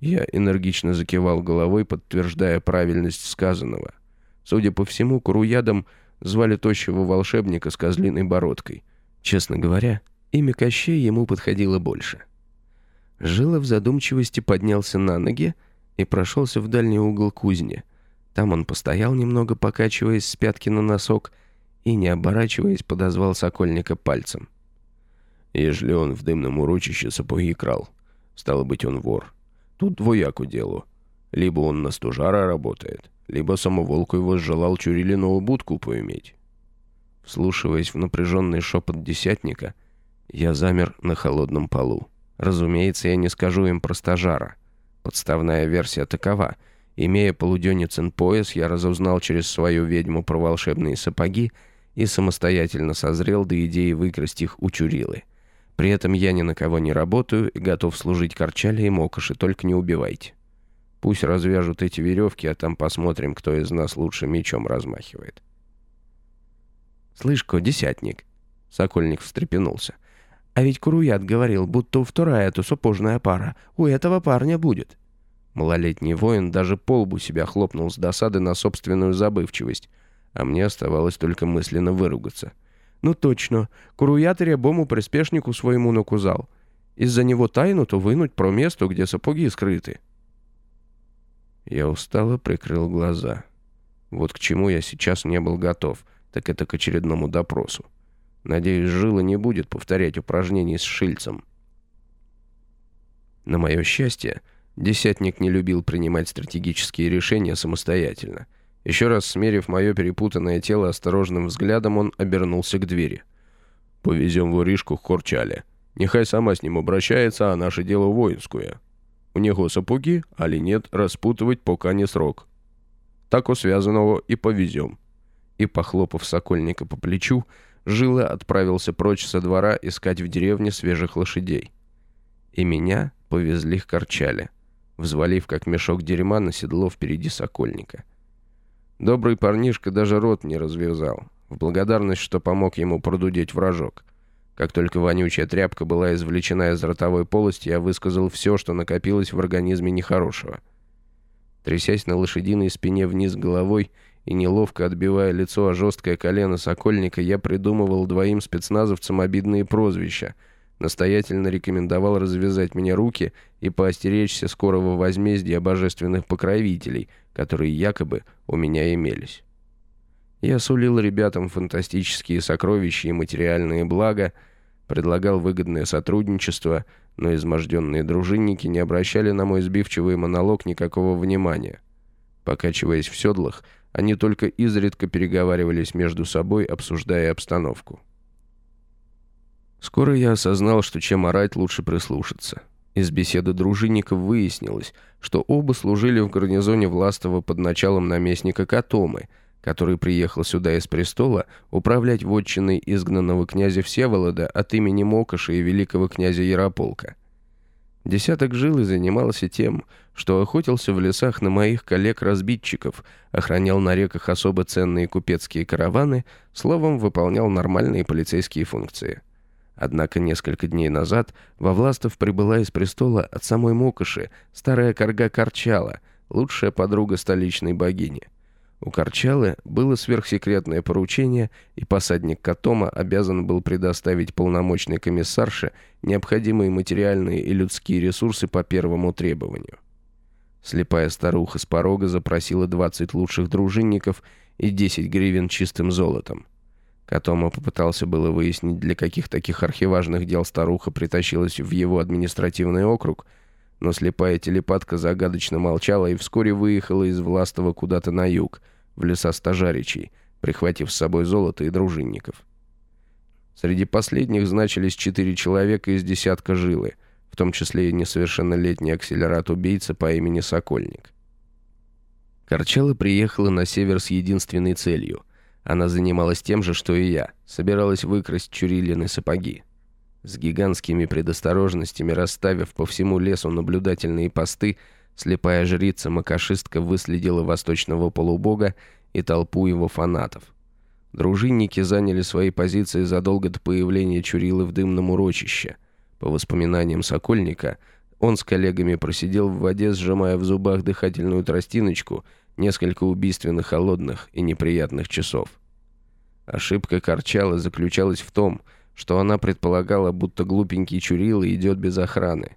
Я энергично закивал головой, подтверждая правильность сказанного. Судя по всему, Куруядом звали тощего волшебника с козлиной бородкой. Честно говоря, имя Кощей ему подходило больше. Жила в задумчивости поднялся на ноги и прошелся в дальний угол кузни. Там он постоял немного, покачиваясь с пятки на носок, и, не оборачиваясь, подозвал Сокольника пальцем. «Ежели он в дымном урочище сапоги крал, стало быть, он вор. Тут двояку делу. Либо он на стужара работает, либо самоволку его желал Чурилинову будку поиметь. Вслушиваясь в напряженный шепот десятника, я замер на холодном полу. Разумеется, я не скажу им про стажара. Подставная версия такова. Имея полуденницын пояс, я разузнал через свою ведьму про волшебные сапоги и самостоятельно созрел до идеи выкрасть их у Чурилы. При этом я ни на кого не работаю и готов служить Корчале и Мокоши, только не убивайте. Пусть развяжут эти веревки, а там посмотрим, кто из нас лучше мечом размахивает. «Слышь-ка, десятник!» Сокольник встрепенулся. «А ведь Куруят говорил, будто у вторая эта сапожная пара у этого парня будет». Малолетний воин даже полбу себя хлопнул с досады на собственную забывчивость, а мне оставалось только мысленно выругаться. «Ну точно, Куруят рябому приспешнику своему накузал. Из-за него тайну-то вынуть про место, где сапоги скрыты». Я устало прикрыл глаза. Вот к чему я сейчас не был готов, так это к очередному допросу. Надеюсь, Жила не будет повторять упражнений с Шильцем. На мое счастье, десятник не любил принимать стратегические решения самостоятельно. Еще раз смерив мое перепутанное тело осторожным взглядом, он обернулся к двери. «Повезем воришку к Корчале. Нехай сама с ним обращается, а наше дело воинское. У него сапоги, али нет, распутывать пока не срок. Так у связанного и повезем». И, похлопав Сокольника по плечу, Жила отправился прочь со двора искать в деревне свежих лошадей. И меня повезли к Корчале, взвалив как мешок дерьма на седло впереди Сокольника. Добрый парнишка даже рот не развязал, в благодарность, что помог ему продудеть вражок. Как только вонючая тряпка была извлечена из ротовой полости, я высказал все, что накопилось в организме нехорошего. Трясясь на лошадиной спине вниз головой и неловко отбивая лицо о жесткое колено сокольника, я придумывал двоим спецназовцам обидные прозвища. Настоятельно рекомендовал развязать мне руки и поостеречься скорого возмездия божественных покровителей, которые якобы у меня имелись. Я сулил ребятам фантастические сокровища и материальные блага, предлагал выгодное сотрудничество, но изможденные дружинники не обращали на мой сбивчивый монолог никакого внимания. Покачиваясь в седлах, они только изредка переговаривались между собой, обсуждая обстановку. Скоро я осознал, что чем орать, лучше прислушаться. Из беседы дружинников выяснилось, что оба служили в гарнизоне Властова под началом наместника Катомы, который приехал сюда из престола управлять вотчиной изгнанного князя Всеволода от имени Мокоша и великого князя Ярополка. Десяток жил и занимался тем, что охотился в лесах на моих коллег-разбитчиков, охранял на реках особо ценные купецкие караваны, словом, выполнял нормальные полицейские функции. Однако несколько дней назад во Властов прибыла из престола от самой Мокоши старая корга Корчала, лучшая подруга столичной богини. У Корчалы было сверхсекретное поручение, и посадник Катома обязан был предоставить полномочной комиссарше необходимые материальные и людские ресурсы по первому требованию. Слепая старуха с порога запросила 20 лучших дружинников и 10 гривен чистым золотом. Катома попытался было выяснить, для каких таких архиважных дел старуха притащилась в его административный округ, но слепая телепатка загадочно молчала и вскоре выехала из Властова куда-то на юг – в леса стажаричей, прихватив с собой золото и дружинников. Среди последних значились четыре человека из десятка жилы, в том числе и несовершеннолетний акселерат-убийца по имени Сокольник. Корчала приехала на север с единственной целью. Она занималась тем же, что и я, собиралась выкрасть Чурилины сапоги. С гигантскими предосторожностями расставив по всему лесу наблюдательные посты, Слепая жрица-макашистка выследила восточного полубога и толпу его фанатов. Дружинники заняли свои позиции задолго до появления Чурилы в дымном урочище. По воспоминаниям Сокольника, он с коллегами просидел в воде, сжимая в зубах дыхательную тростиночку, несколько убийственных холодных и неприятных часов. Ошибка Корчала заключалась в том, что она предполагала, будто глупенький Чурила идет без охраны.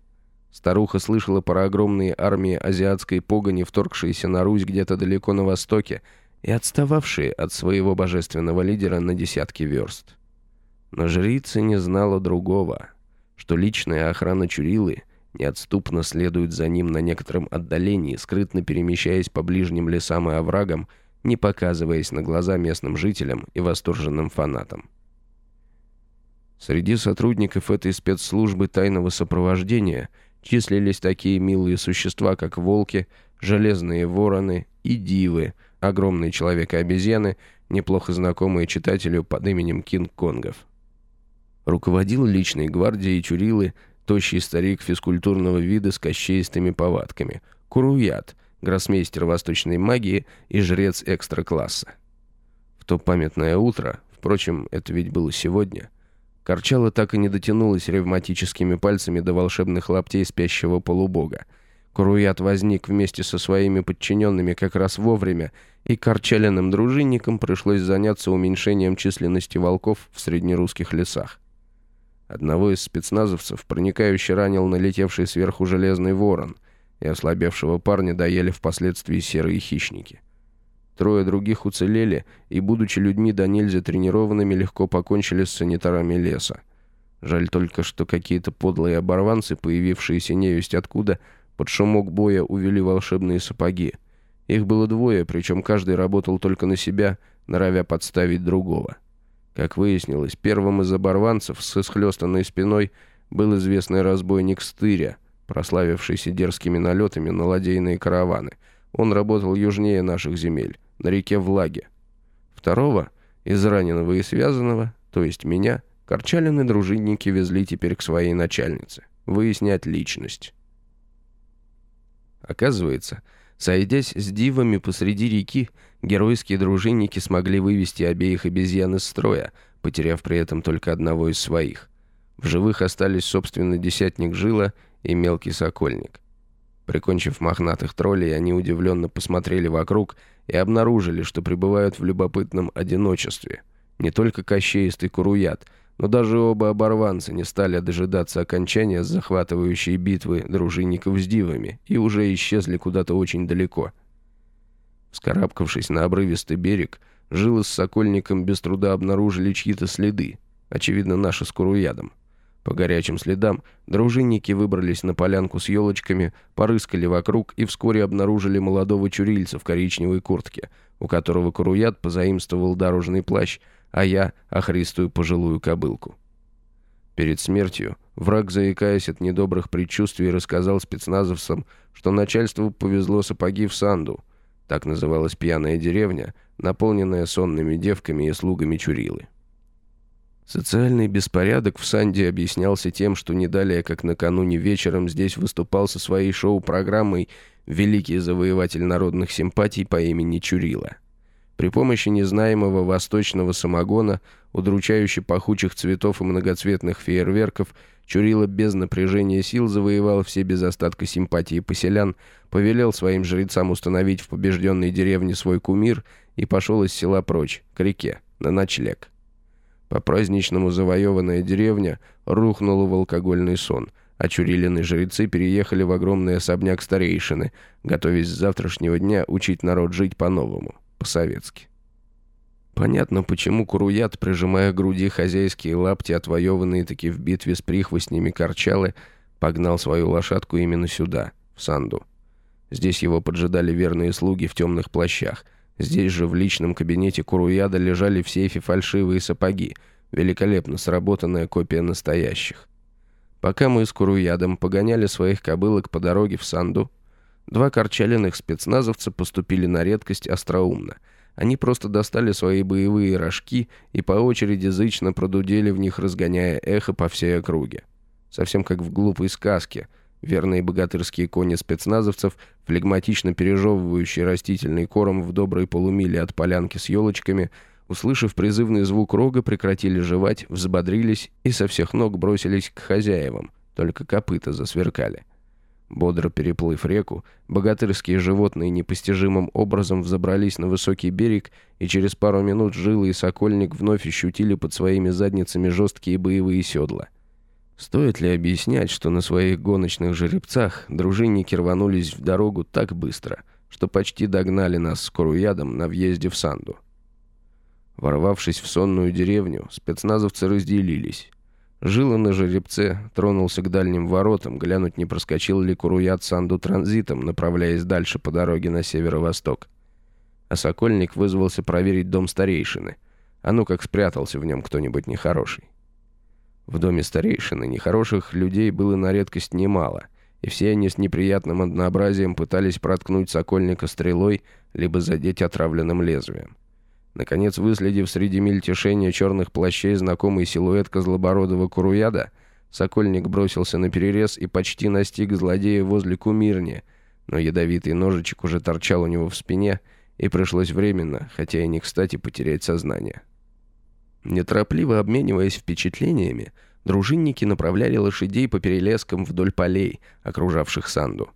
Старуха слышала про огромные армии азиатской погони, вторгшиеся на Русь где-то далеко на востоке и отстававшие от своего божественного лидера на десятки верст. Но жрица не знала другого, что личная охрана Чурилы неотступно следует за ним на некотором отдалении, скрытно перемещаясь по ближним лесам и оврагам, не показываясь на глаза местным жителям и восторженным фанатам. Среди сотрудников этой спецслужбы тайного сопровождения – числились такие милые существа, как волки, железные вороны и дивы, огромные человека-обезьяны, неплохо знакомые читателю под именем Кинг-Конгов. Руководил личной гвардией Чурилы тощий старик физкультурного вида с кощеистыми повадками, Куруят, гроссмейстер восточной магии и жрец экстра-класса. В то памятное утро, впрочем, это ведь было сегодня, Корчала так и не дотянулась ревматическими пальцами до волшебных лаптей спящего полубога. Куруят возник вместе со своими подчиненными как раз вовремя, и корчаленным дружинникам пришлось заняться уменьшением численности волков в среднерусских лесах. Одного из спецназовцев проникающе ранил налетевший сверху железный ворон, и ослабевшего парня доели впоследствии серые хищники. Трое других уцелели и, будучи людьми до нельзя тренированными, легко покончили с санитарами леса. Жаль только, что какие-то подлые оборванцы, появившиеся невесть откуда, под шумок боя увели волшебные сапоги. Их было двое, причем каждый работал только на себя, норовя подставить другого. Как выяснилось, первым из оборванцев с исхлестанной спиной был известный разбойник Стыря, прославившийся дерзкими налетами на ладейные караваны. Он работал южнее наших земель на реке Влаге. Второго, израненного и связанного, то есть меня, Корчалины дружинники везли теперь к своей начальнице, выяснять личность. Оказывается, сойдясь с дивами посреди реки, геройские дружинники смогли вывести обеих обезьян из строя, потеряв при этом только одного из своих. В живых остались, собственно, десятник Жила и мелкий сокольник. Прикончив мохнатых троллей, они удивленно посмотрели вокруг и обнаружили, что пребывают в любопытном одиночестве. Не только Кощеистый Куруят, но даже оба оборванца не стали дожидаться окончания захватывающей битвы дружинников с дивами и уже исчезли куда-то очень далеко. Вскарабкавшись на обрывистый берег, Жилы с Сокольником без труда обнаружили чьи-то следы, очевидно, наши с Куруядом. По горячим следам дружинники выбрались на полянку с елочками, порыскали вокруг и вскоре обнаружили молодого чурильца в коричневой куртке, у которого Куруят позаимствовал дорожный плащ, а я — охристую пожилую кобылку. Перед смертью враг, заикаясь от недобрых предчувствий, рассказал спецназовцам, что начальству повезло сапоги в Санду. Так называлась пьяная деревня, наполненная сонными девками и слугами Чурилы. Социальный беспорядок в Санде объяснялся тем, что не далее, как накануне вечером, здесь выступал со своей шоу-программой великий завоеватель народных симпатий по имени Чурила. При помощи незнаемого восточного самогона, удручающе пахучих цветов и многоцветных фейерверков, Чурила без напряжения сил завоевал все без остатка симпатии поселян, повелел своим жрецам установить в побежденной деревне свой кумир и пошел из села прочь, к реке, на ночлег. По-праздничному завоеванная деревня рухнула в алкогольный сон, а Чурилины жрецы переехали в огромный особняк старейшины, готовясь с завтрашнего дня учить народ жить по-новому, по-советски. Понятно, почему Куруят, прижимая к груди хозяйские лапти, отвоеванные таки в битве с прихвостнями Корчалы, погнал свою лошадку именно сюда, в Санду. Здесь его поджидали верные слуги в темных плащах, Здесь же в личном кабинете Куруяда лежали в сейфе фальшивые сапоги, великолепно сработанная копия настоящих. Пока мы с Куруядом погоняли своих кобылок по дороге в Санду, два корчаленных спецназовца поступили на редкость остроумно. Они просто достали свои боевые рожки и по очереди зычно продудели в них, разгоняя эхо по всей округе. Совсем как в глупой сказке — Верные богатырские кони спецназовцев, флегматично пережевывающие растительный корм в доброй полумиле от полянки с елочками, услышав призывный звук рога, прекратили жевать, взбодрились и со всех ног бросились к хозяевам, только копыта засверкали. Бодро переплыв реку, богатырские животные непостижимым образом взобрались на высокий берег, и через пару минут Жилы и Сокольник вновь ощутили под своими задницами жесткие боевые седла. Стоит ли объяснять, что на своих гоночных жеребцах дружинники рванулись в дорогу так быстро, что почти догнали нас с Коруядом на въезде в Санду? Ворвавшись в сонную деревню, спецназовцы разделились. Жила на жеребце, тронулся к дальним воротам, глянуть, не проскочил ли Куруяд Санду транзитом, направляясь дальше по дороге на северо-восток. А Сокольник вызвался проверить дом старейшины. А ну как спрятался в нем кто-нибудь нехороший. В доме старейшины нехороших людей было на редкость немало, и все они с неприятным однообразием пытались проткнуть сокольника стрелой, либо задеть отравленным лезвием. Наконец, выследив среди мельтешения черных плащей знакомый силуэт козлобородого куруяда, сокольник бросился на перерез и почти настиг злодея возле кумирни, но ядовитый ножичек уже торчал у него в спине, и пришлось временно, хотя и не кстати, потерять сознание. Неторопливо обмениваясь впечатлениями, дружинники направляли лошадей по перелескам вдоль полей, окружавших Санду.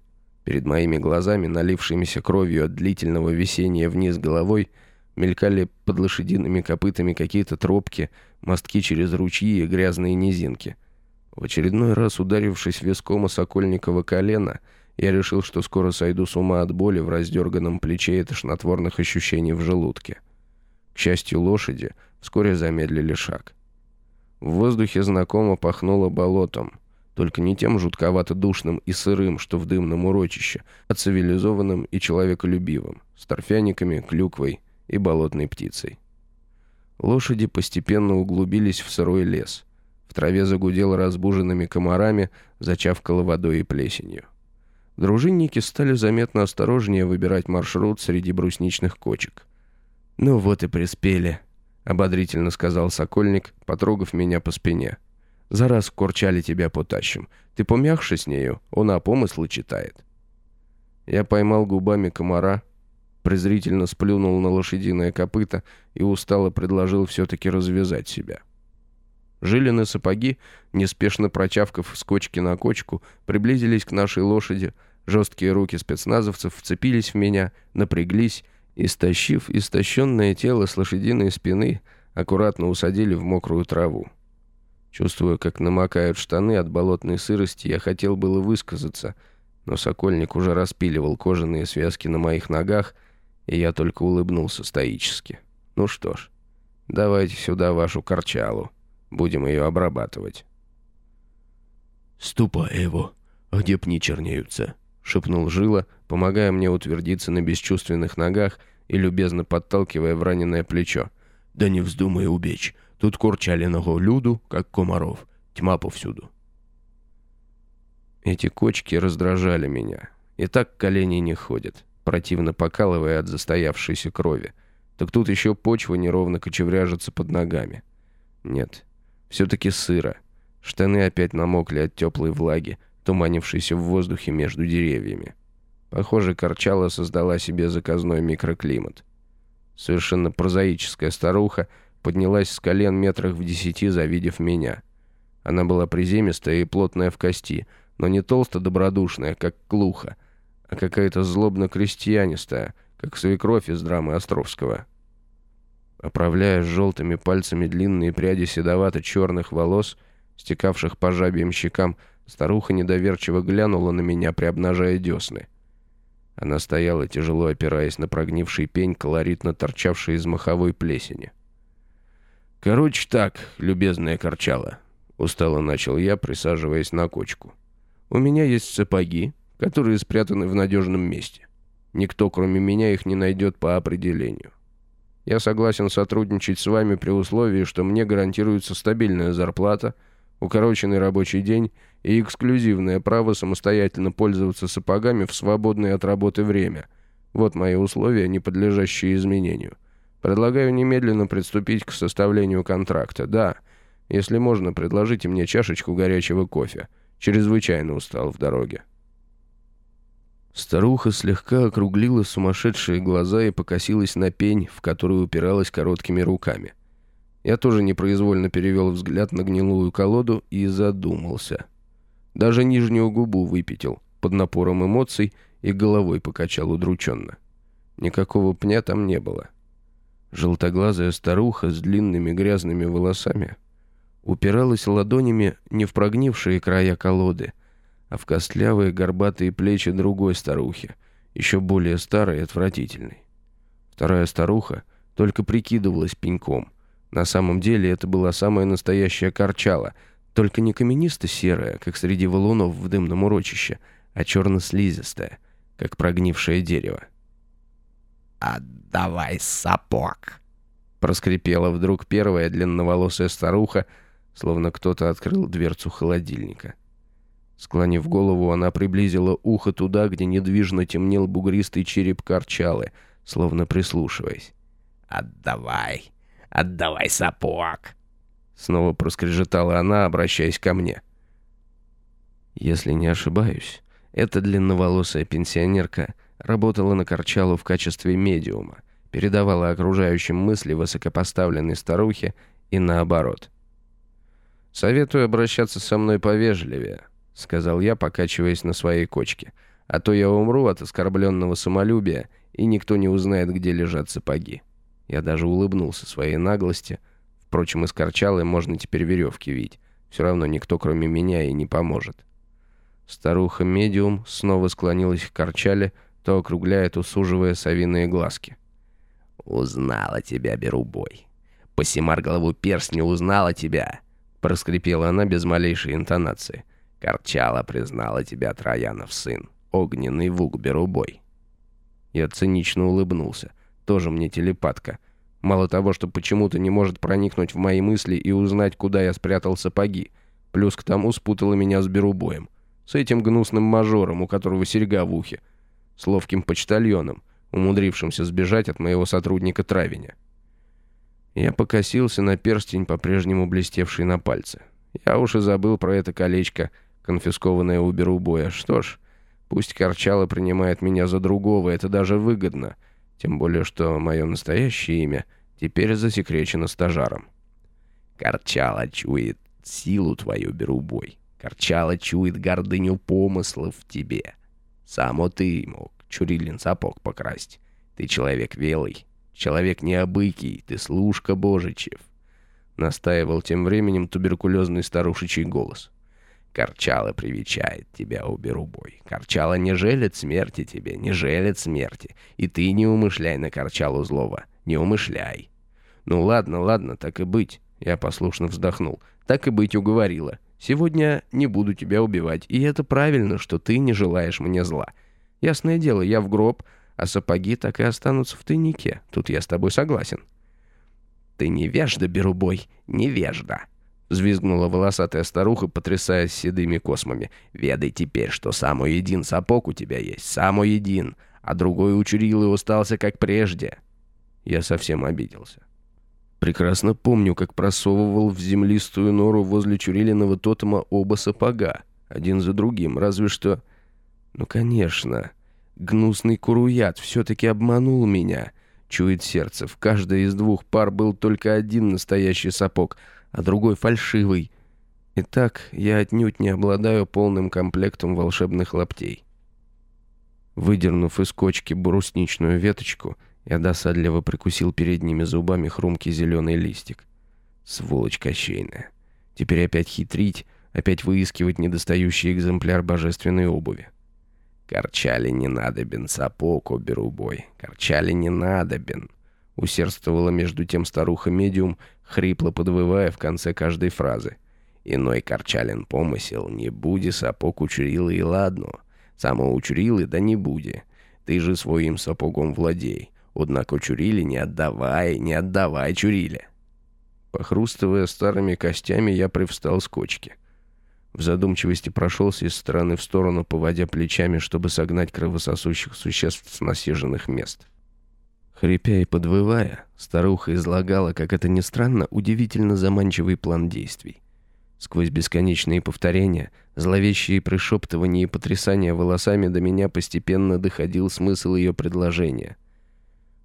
Перед моими глазами, налившимися кровью от длительного висения вниз головой, мелькали под лошадиными копытами какие-то тропки, мостки через ручьи и грязные низинки. В очередной раз, ударившись виском о Сокольникова колено, я решил, что скоро сойду с ума от боли в раздерганном плече и тошнотворных ощущений в желудке. К счастью, лошади вскоре замедлили шаг. В воздухе знакомо пахнуло болотом, только не тем жутковато-душным и сырым, что в дымном урочище, а цивилизованным и человеколюбивым, с торфяниками, клюквой и болотной птицей. Лошади постепенно углубились в сырой лес. В траве загудело разбуженными комарами, зачавкало водой и плесенью. Дружинники стали заметно осторожнее выбирать маршрут среди брусничных кочек. «Ну вот и приспели», — ободрительно сказал Сокольник, потрогав меня по спине. «За раз курчали тебя потащим. Ты помягше с нею, он о помыслы читает». Я поймал губами комара, презрительно сплюнул на лошадиное копыто и устало предложил все-таки развязать себя. Жилины сапоги, неспешно прочавкав с кочки на кочку, приблизились к нашей лошади, жесткие руки спецназовцев вцепились в меня, напряглись и, стащив истощенное тело с лошадиной спины, аккуратно усадили в мокрую траву. Чувствуя, как намокают штаны от болотной сырости, я хотел было высказаться, но сокольник уже распиливал кожаные связки на моих ногах, и я только улыбнулся стоически. Ну что ж, давайте сюда вашу корчалу. Будем ее обрабатывать. «Ступай его, а где пни чернеются?» — шепнул Жила, помогая мне утвердиться на бесчувственных ногах и любезно подталкивая в раненое плечо. «Да не вздумай убечь. Тут курчалиного люду, как комаров. Тьма повсюду». Эти кочки раздражали меня. И так колени не ходят, противно покалывая от застоявшейся крови. Так тут еще почва неровно кочевряжется под ногами. Нет, все-таки сыро. Штаны опять намокли от теплой влаги, туманившейся в воздухе между деревьями. Похоже, Корчала создала себе заказной микроклимат. Совершенно прозаическая старуха поднялась с колен метрах в десяти, завидев меня. Она была приземистая и плотная в кости, но не толсто-добродушная, как клуха, а какая-то злобно-крестьянистая, как свекровь из драмы Островского. Оправляя желтыми пальцами длинные пряди седовато-черных волос, стекавших по жабьим щекам, старуха недоверчиво глянула на меня, приобнажая десны. Она стояла, тяжело опираясь на прогнивший пень, колоритно торчавший из маховой плесени. «Короче так, любезная корчала», — устало начал я, присаживаясь на кочку. «У меня есть сапоги, которые спрятаны в надежном месте. Никто, кроме меня, их не найдет по определению. Я согласен сотрудничать с вами при условии, что мне гарантируется стабильная зарплата, укороченный рабочий день и эксклюзивное право самостоятельно пользоваться сапогами в свободное от работы время. Вот мои условия, не подлежащие изменению. Предлагаю немедленно приступить к составлению контракта. Да, если можно, предложите мне чашечку горячего кофе. Чрезвычайно устал в дороге. Старуха слегка округлила сумасшедшие глаза и покосилась на пень, в которую упиралась короткими руками. Я тоже непроизвольно перевел взгляд на гнилую колоду и задумался. Даже нижнюю губу выпятил под напором эмоций и головой покачал удрученно. Никакого пня там не было. Желтоглазая старуха с длинными грязными волосами упиралась ладонями не в прогнившие края колоды, а в костлявые горбатые плечи другой старухи, еще более старой и отвратительной. Вторая старуха только прикидывалась пеньком. На самом деле это была самая настоящая корчала, только не каменисто-серая, как среди валунов в дымном урочище, а черно-слизистая, как прогнившее дерево. «Отдавай сапог!» Проскрипела вдруг первая длинноволосая старуха, словно кто-то открыл дверцу холодильника. Склонив голову, она приблизила ухо туда, где недвижно темнел бугристый череп корчалы, словно прислушиваясь. «Отдавай! Отдавай сапог!» Снова проскрежетала она, обращаясь ко мне. Если не ошибаюсь, эта длинноволосая пенсионерка работала на Корчалу в качестве медиума, передавала окружающим мысли высокопоставленной старухе и наоборот. «Советую обращаться со мной повежливее», — сказал я, покачиваясь на своей кочке. «А то я умру от оскорбленного самолюбия, и никто не узнает, где лежат сапоги». Я даже улыбнулся своей наглости. Впрочем, из корчалы можно теперь веревки видеть. Все равно никто, кроме меня, и не поможет. Старуха-медиум снова склонилась к корчале, то округляя, то суживая совиные глазки. «Узнала тебя, Берубой. Посимар голову перстня узнала тебя!» Проскрипела она без малейшей интонации. Корчала признала тебя, Троянов сын. Огненный вук Берубой. Я цинично улыбнулся. Тоже мне телепатка. Мало того, что почему-то не может проникнуть в мои мысли и узнать, куда я спрятал сапоги. Плюс к тому спутала меня с Берубоем. С этим гнусным мажором, у которого серьга в ухе. С ловким почтальоном, умудрившимся сбежать от моего сотрудника Травиня. Я покосился на перстень, по-прежнему блестевший на пальце. Я уж и забыл про это колечко — конфискованное у Берубоя. Что ж, пусть Корчало принимает меня за другого, это даже выгодно. Тем более, что мое настоящее имя теперь засекречено стажаром. Корчало чует силу твою, Берубой. Корчало чует гордыню помыслов в тебе. Само ты мог Чурилин сапог покрасть. Ты человек велый, человек необыкий, ты служка Божичев. Настаивал тем временем туберкулезный старушечий голос. Корчала привечает тебя, уберубой. Корчала не желит смерти тебе, не желит смерти. И ты не умышляй на Корчалу злого. Не умышляй. Ну ладно, ладно, так и быть. Я послушно вздохнул. Так и быть уговорила. Сегодня не буду тебя убивать, и это правильно, что ты не желаешь мне зла. Ясное дело, я в гроб, а сапоги так и останутся в тайнике. Тут я с тобой согласен. Ты невежда, Берубой, невежда. Взвизгнула волосатая старуха, потрясаясь седыми космами. «Ведай теперь, что самый един сапог у тебя есть, самый един, а другой у Чурилы остался как прежде». Я совсем обиделся. Прекрасно помню, как просовывал в землистую нору возле Чурилиного тотема оба сапога, один за другим, разве что... Ну, конечно, гнусный куруят все-таки обманул меня. Чует сердце, в каждой из двух пар был только один настоящий сапог — а другой фальшивый. Итак, я отнюдь не обладаю полным комплектом волшебных лаптей. Выдернув из кочки брусничную веточку, я досадливо прикусил передними зубами хрумкий зеленый листик. Сволочь кощейная. Теперь опять хитрить, опять выискивать недостающий экземпляр божественной обуви. «Корчали не надобен, сапог оберубой. Корчали не надобен», — усердствовала между тем старуха-медиум, хрипло подвывая в конце каждой фразы. «Иной корчалин помысел, не буди сапог учурилы и ладно. Само учурилы да не буди. Ты же своим сапогом владей. Однако чурили не отдавай, не отдавай чурили». Похрустывая старыми костями, я привстал с кочки. В задумчивости прошелся из стороны в сторону, поводя плечами, чтобы согнать кровососущих существ с насиженных мест. Хрипя и подвывая, старуха излагала, как это ни странно, удивительно заманчивый план действий. Сквозь бесконечные повторения, зловещие пришептывания и потрясания волосами до меня постепенно доходил смысл ее предложения.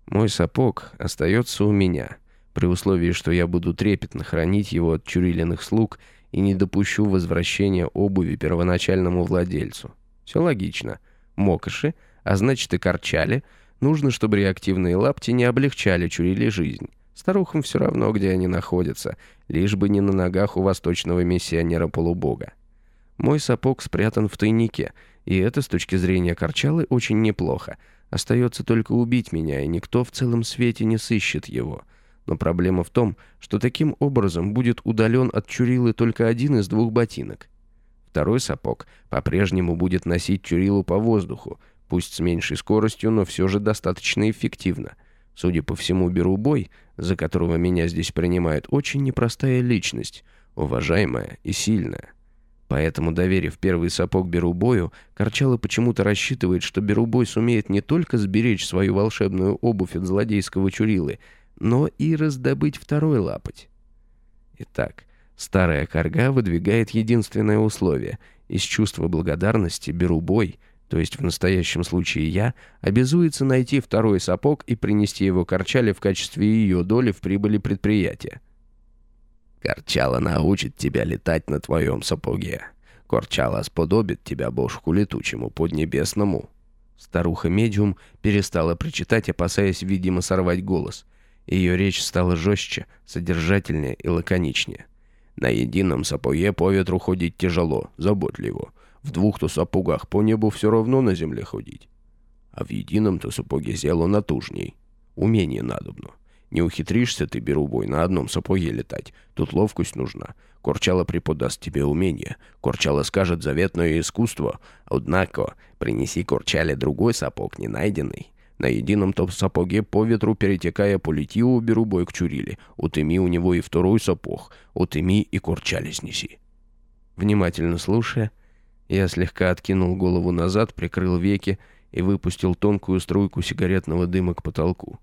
Мой сапог остается у меня, при условии, что я буду трепетно хранить его от чурилиных слуг и не допущу возвращения обуви первоначальному владельцу. Все логично. Мокоши, а значит и корчали — Нужно, чтобы реактивные лапти не облегчали чурили жизнь. Старухам все равно, где они находятся, лишь бы не на ногах у восточного миссионера-полубога. Мой сапог спрятан в тайнике, и это, с точки зрения Корчалы, очень неплохо. Остается только убить меня, и никто в целом свете не сыщет его. Но проблема в том, что таким образом будет удален от Чурилы только один из двух ботинок. Второй сапог по-прежнему будет носить Чурилу по воздуху, Пусть с меньшей скоростью, но все же достаточно эффективно. Судя по всему, беру бой, за которого меня здесь принимают, очень непростая личность, уважаемая и сильная. Поэтому, доверив первый сапог Берубою, Корчала почему-то рассчитывает, что Берубой сумеет не только сберечь свою волшебную обувь от злодейского Чурилы, но и раздобыть второй лапоть. Итак, старая корга выдвигает единственное условие. Из чувства благодарности Берубой, то есть в настоящем случае я, обязуется найти второй сапог и принести его Корчале в качестве ее доли в прибыли предприятия. Корчала научит тебя летать на твоем сапоге. Корчала сподобит тебя бошку летучему поднебесному». Старуха-медиум перестала причитать, опасаясь, видимо, сорвать голос. Ее речь стала жестче, содержательнее и лаконичнее. «На едином сапоге по ветру ходить тяжело, заботливо. В двух-то сапогах по небу все равно на земле ходить. А в едином-то сапоге зело натужней. Умение надобно. Не ухитришься ты, Берубой, на одном сапоге летать. Тут ловкость нужна. Корчало преподаст тебе умение. Корчало скажет заветное искусство. Однако, принеси Корчале другой сапог, не найденный. На едином топ сапоге по ветру перетекая полети у Берубой к Чуриле. Утыми у него и второй сапог. Утыми и Корчале снеси. Внимательно слушая, я слегка откинул голову назад, прикрыл веки и выпустил тонкую струйку сигаретного дыма к потолку.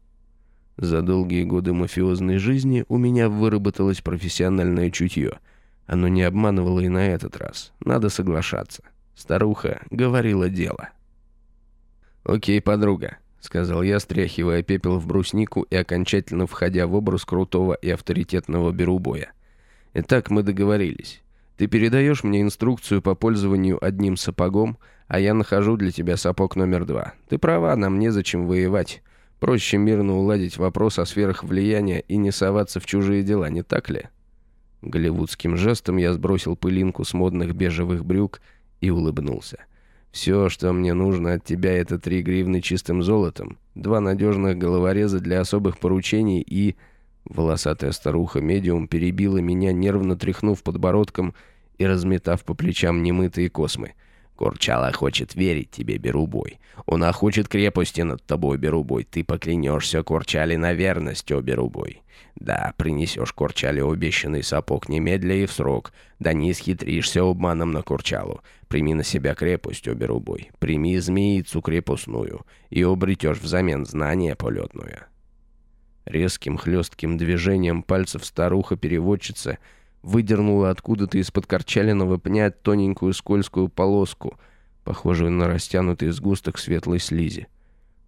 За долгие годы мафиозной жизни у меня выработалось профессиональное чутье. Оно не обманывало и на этот раз. Надо соглашаться. Старуха говорила дело. «Окей, подруга», — сказал я, стряхивая пепел в бруснику и окончательно входя в образ крутого и авторитетного берубоя. «Итак, мы договорились. Ты передаешь мне инструкцию по пользованию одним сапогом, а я нахожу для тебя сапог номер два. Ты права, нам незачем воевать. Проще мирно уладить вопрос о сферах влияния и не соваться в чужие дела, не так ли? Голливудским жестом я сбросил пылинку с модных бежевых брюк и улыбнулся. «Все, что мне нужно от тебя, это три гривны чистым золотом, два надежных головореза для особых поручений и...» Волосатая старуха-медиум перебила меня, нервно тряхнув подбородком и разметав по плечам немытые космы – Курчала хочет верить тебе, Берубой. Он хочет крепости над тобой, Берубой. Ты поклянешься Курчале на верность, о Берубой. Да, принесешь Курчале обещанный сапог немедля и в срок. Да не схитришься обманом на Курчалу. Прими на себя крепость, о Берубой. Прими змеицу крепостную и обретешь взамен знание полетное. Резким хлестким движением пальцев старуха-переводчица — выдернула откуда-то из-под корчаленного пня тоненькую скользкую полоску, похожую на растянутый сгусток светлой слизи.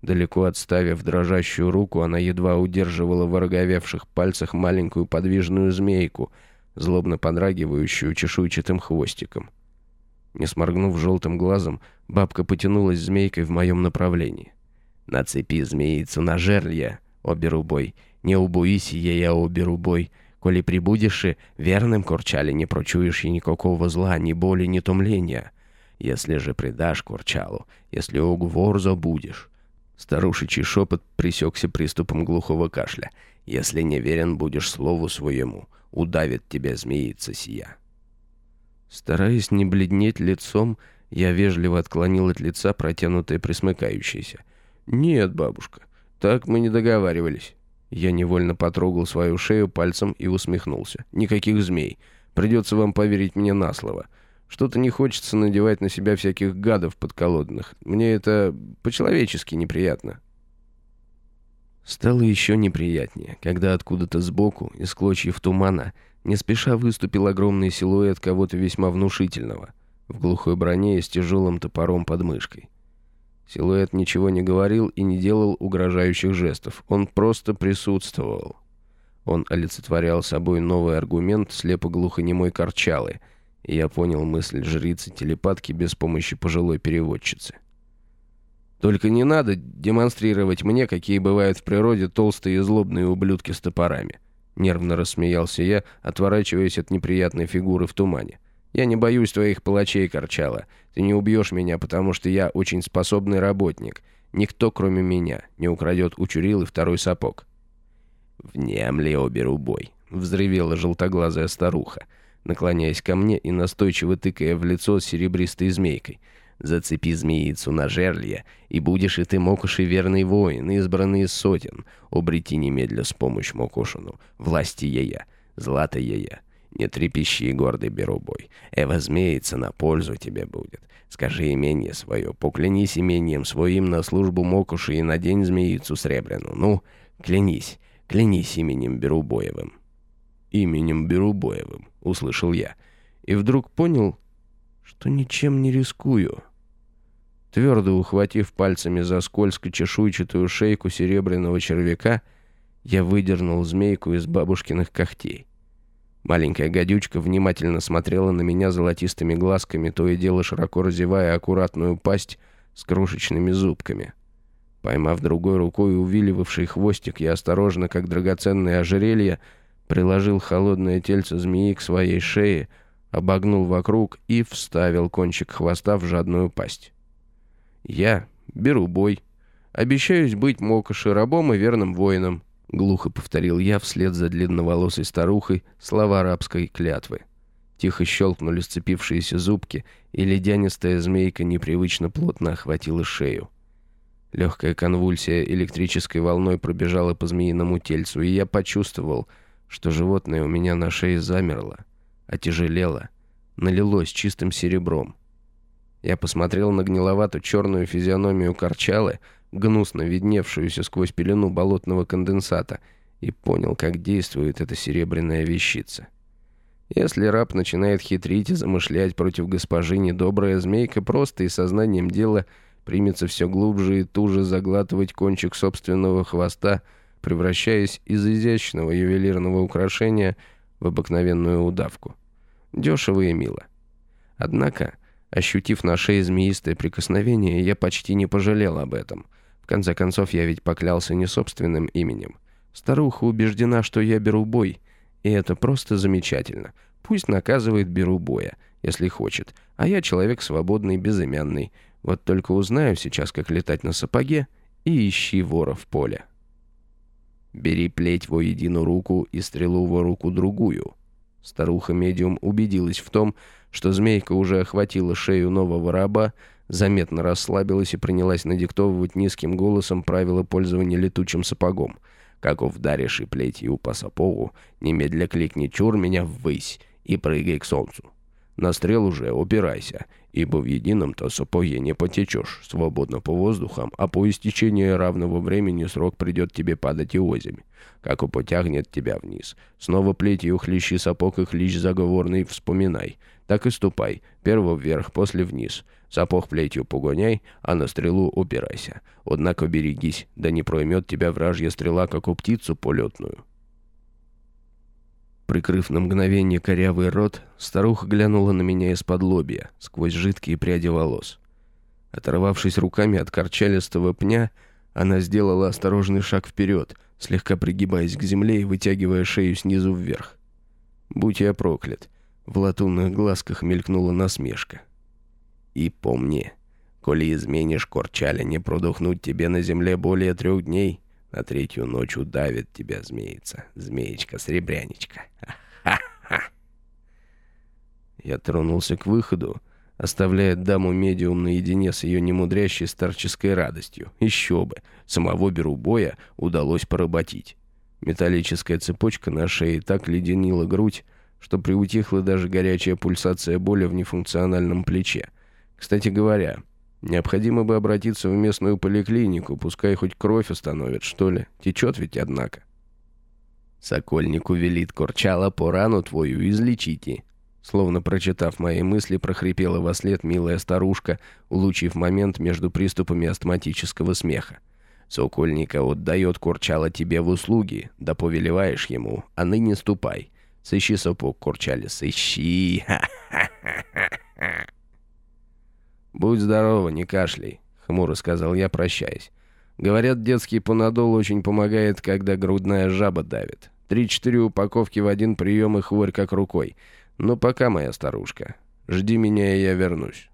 Далеко отставив дрожащую руку, она едва удерживала в ороговевших пальцах маленькую подвижную змейку, злобно подрагивающую чешуйчатым хвостиком. Не сморгнув желтым глазом, бабка потянулась змейкой в моем направлении. «Нацепи змеицу на жерлья, оберубой, не убуйся я, оберубой, Коли прибудешь и верным Курчале не прочуешь и никакого зла, ни боли, ни томления. Если же предашь Курчалу, если уговор забудешь. Старушечий шепот присекся приступом глухого кашля. Если не верен будешь слову своему, удавит тебя змеица сия. Стараясь не бледнеть лицом, я вежливо отклонил от лица протянутое присмыкающееся. «Нет, бабушка, так мы не договаривались». Я невольно потрогал свою шею пальцем и усмехнулся. «Никаких змей. Придется вам поверить мне на слово. Что-то не хочется надевать на себя всяких гадов подколодных. Мне это по-человечески неприятно». Стало еще неприятнее, когда откуда-то сбоку, из клочьев тумана, не спеша выступил огромный силуэт кого-то весьма внушительного, в глухой броне и с тяжелым топором под мышкой. Силуэт ничего не говорил и не делал угрожающих жестов. Он просто присутствовал. Он олицетворял собой новый аргумент слепо-глухонемой корчалы, и я понял мысль жрицы-телепатки без помощи пожилой переводчицы. «Только не надо демонстрировать мне, какие бывают в природе толстые и злобные ублюдки с топорами», — нервно рассмеялся я, отворачиваясь от неприятной фигуры в тумане. Я не боюсь твоих палачей, Корчала. Ты не убьешь меня, потому что я очень способный работник. Никто, кроме меня, не украдет у Чурилы второй сапог». «Внемли оберу бой», — взревела желтоглазая старуха, наклоняясь ко мне и настойчиво тыкая в лицо серебристой змейкой. «Зацепи змеицу на жерлье, и будешь и ты Мокуши верный воин, избранный из сотен. Обрети немедля с помощью Мокушину, власти ея, злата ея, Не трепещи, гордый Берубой. Эва змеется на пользу тебе будет. Скажи имение свое, поклянись имением своим на службу Мокуши и надень змеицу сребрену. Ну, клянись, клянись именем Берубоевым. Именем Берубоевым, услышал я. И вдруг понял, что ничем не рискую. Твердо ухватив пальцами за скользко чешуйчатую шейку серебряного червяка, я выдернул змейку из бабушкиных когтей. Маленькая гадючка внимательно смотрела на меня золотистыми глазками, то и дело широко разевая аккуратную пасть с крошечными зубками. Поймав другой рукой увиливавший хвостик, я осторожно, как драгоценное ожерелье, приложил холодное тельце змеи к своей шее, обогнул вокруг и вставил кончик хвоста в жадную пасть. Я беру бой. Обещаюсь быть Мокоши рабом и верным воином. Глухо повторил я вслед за длинноволосой старухой слова арабской клятвы. Тихо щелкнули сцепившиеся зубки, и ледянистая змейка непривычно плотно охватила шею. Легкая конвульсия электрической волной пробежала по змеиному тельцу, и я почувствовал, что животное у меня на шее замерло, отяжелело, налилось чистым серебром. Я посмотрел на гниловатую черную физиономию Корчалы, гнусно видневшуюся сквозь пелену болотного конденсата, и понял, как действует эта серебряная вещица. Если раб начинает хитрить и замышлять против госпожи, недобрая змейка просто и сознанием дела примется все глубже и туже заглатывать кончик собственного хвоста, превращаясь из изящного ювелирного украшения в обыкновенную удавку. Дешево и мило. Однако, ощутив на шее змеистое прикосновение, я почти не пожалел об этом — в конце концов, я ведь поклялся не собственным именем. Старуха убеждена, что я беру бой, и это просто замечательно. Пусть наказывает беру боя, если хочет, а я человек свободный, безымянный. Вот только узнаю сейчас, как летать на сапоге, и ищи вора в поле. Бери плеть во едину руку и стрелу во руку другую. Старуха-медиум убедилась в том, что змейка уже охватила шею нового раба, заметно расслабилась и принялась надиктовывать низким голосом правила пользования летучим сапогом. «Как вдаришь и плетью по сапогу, немедля кликни чур меня ввысь и прыгай к солнцу. На стрел уже упирайся, ибо в едином-то сапоге не потечешь свободно по воздухам, а по истечении равного времени срок придет тебе падать и озимь. Как потягнет тебя вниз. Снова плетью хлещи сапог и хлещ заговорный вспоминай. Так и ступай, перво вверх, после вниз. Сапог плетью погоняй, а на стрелу упирайся. Однако берегись, да не проймет тебя вражья стрела, как у птицу полетную». Прикрыв на мгновение корявый рот, старуха глянула на меня из-под лобья, сквозь жидкие пряди волос. Оторвавшись руками от корчалистого пня, она сделала осторожный шаг вперед, слегка пригибаясь к земле и вытягивая шею снизу вверх. «Будь я проклят!» В латунных глазках мелькнула насмешка. И помни, коли изменишь корчаля, не продохнуть тебе на земле более трех дней. На третью ночь удавит тебя змеица, змеечка-сребряничка. Ха-ха-ха. Я тронулся к выходу, оставляя даму-медиум наедине с ее немудрящей старческой радостью. Еще бы, самого Берубоя удалось поработить. Металлическая цепочка на шее так леденила грудь, что приутихла даже горячая пульсация боли в нефункциональном плече. Кстати говоря, необходимо бы обратиться в местную поликлинику, пускай хоть кровь остановит, что ли. Течет ведь, однако. Сокольнику велит Корчала по рану твою излечите. Словно прочитав мои мысли, прохрипела во след милая старушка, улучив момент между приступами астматического смеха. Сокольника отдает Курчала тебе в услуги, да повелеваешь ему, а ныне ступай. Сыщи сапог, Курчале, сыщи. [laughs] «Будь здорова, не кашляй», — хмуро сказал я, прощаясь. «Говорят, детский панадол очень помогает, когда грудная жаба давит. Три-четыре упаковки в один прием и хворь как рукой. Но пока, моя старушка. Жди меня, и я вернусь».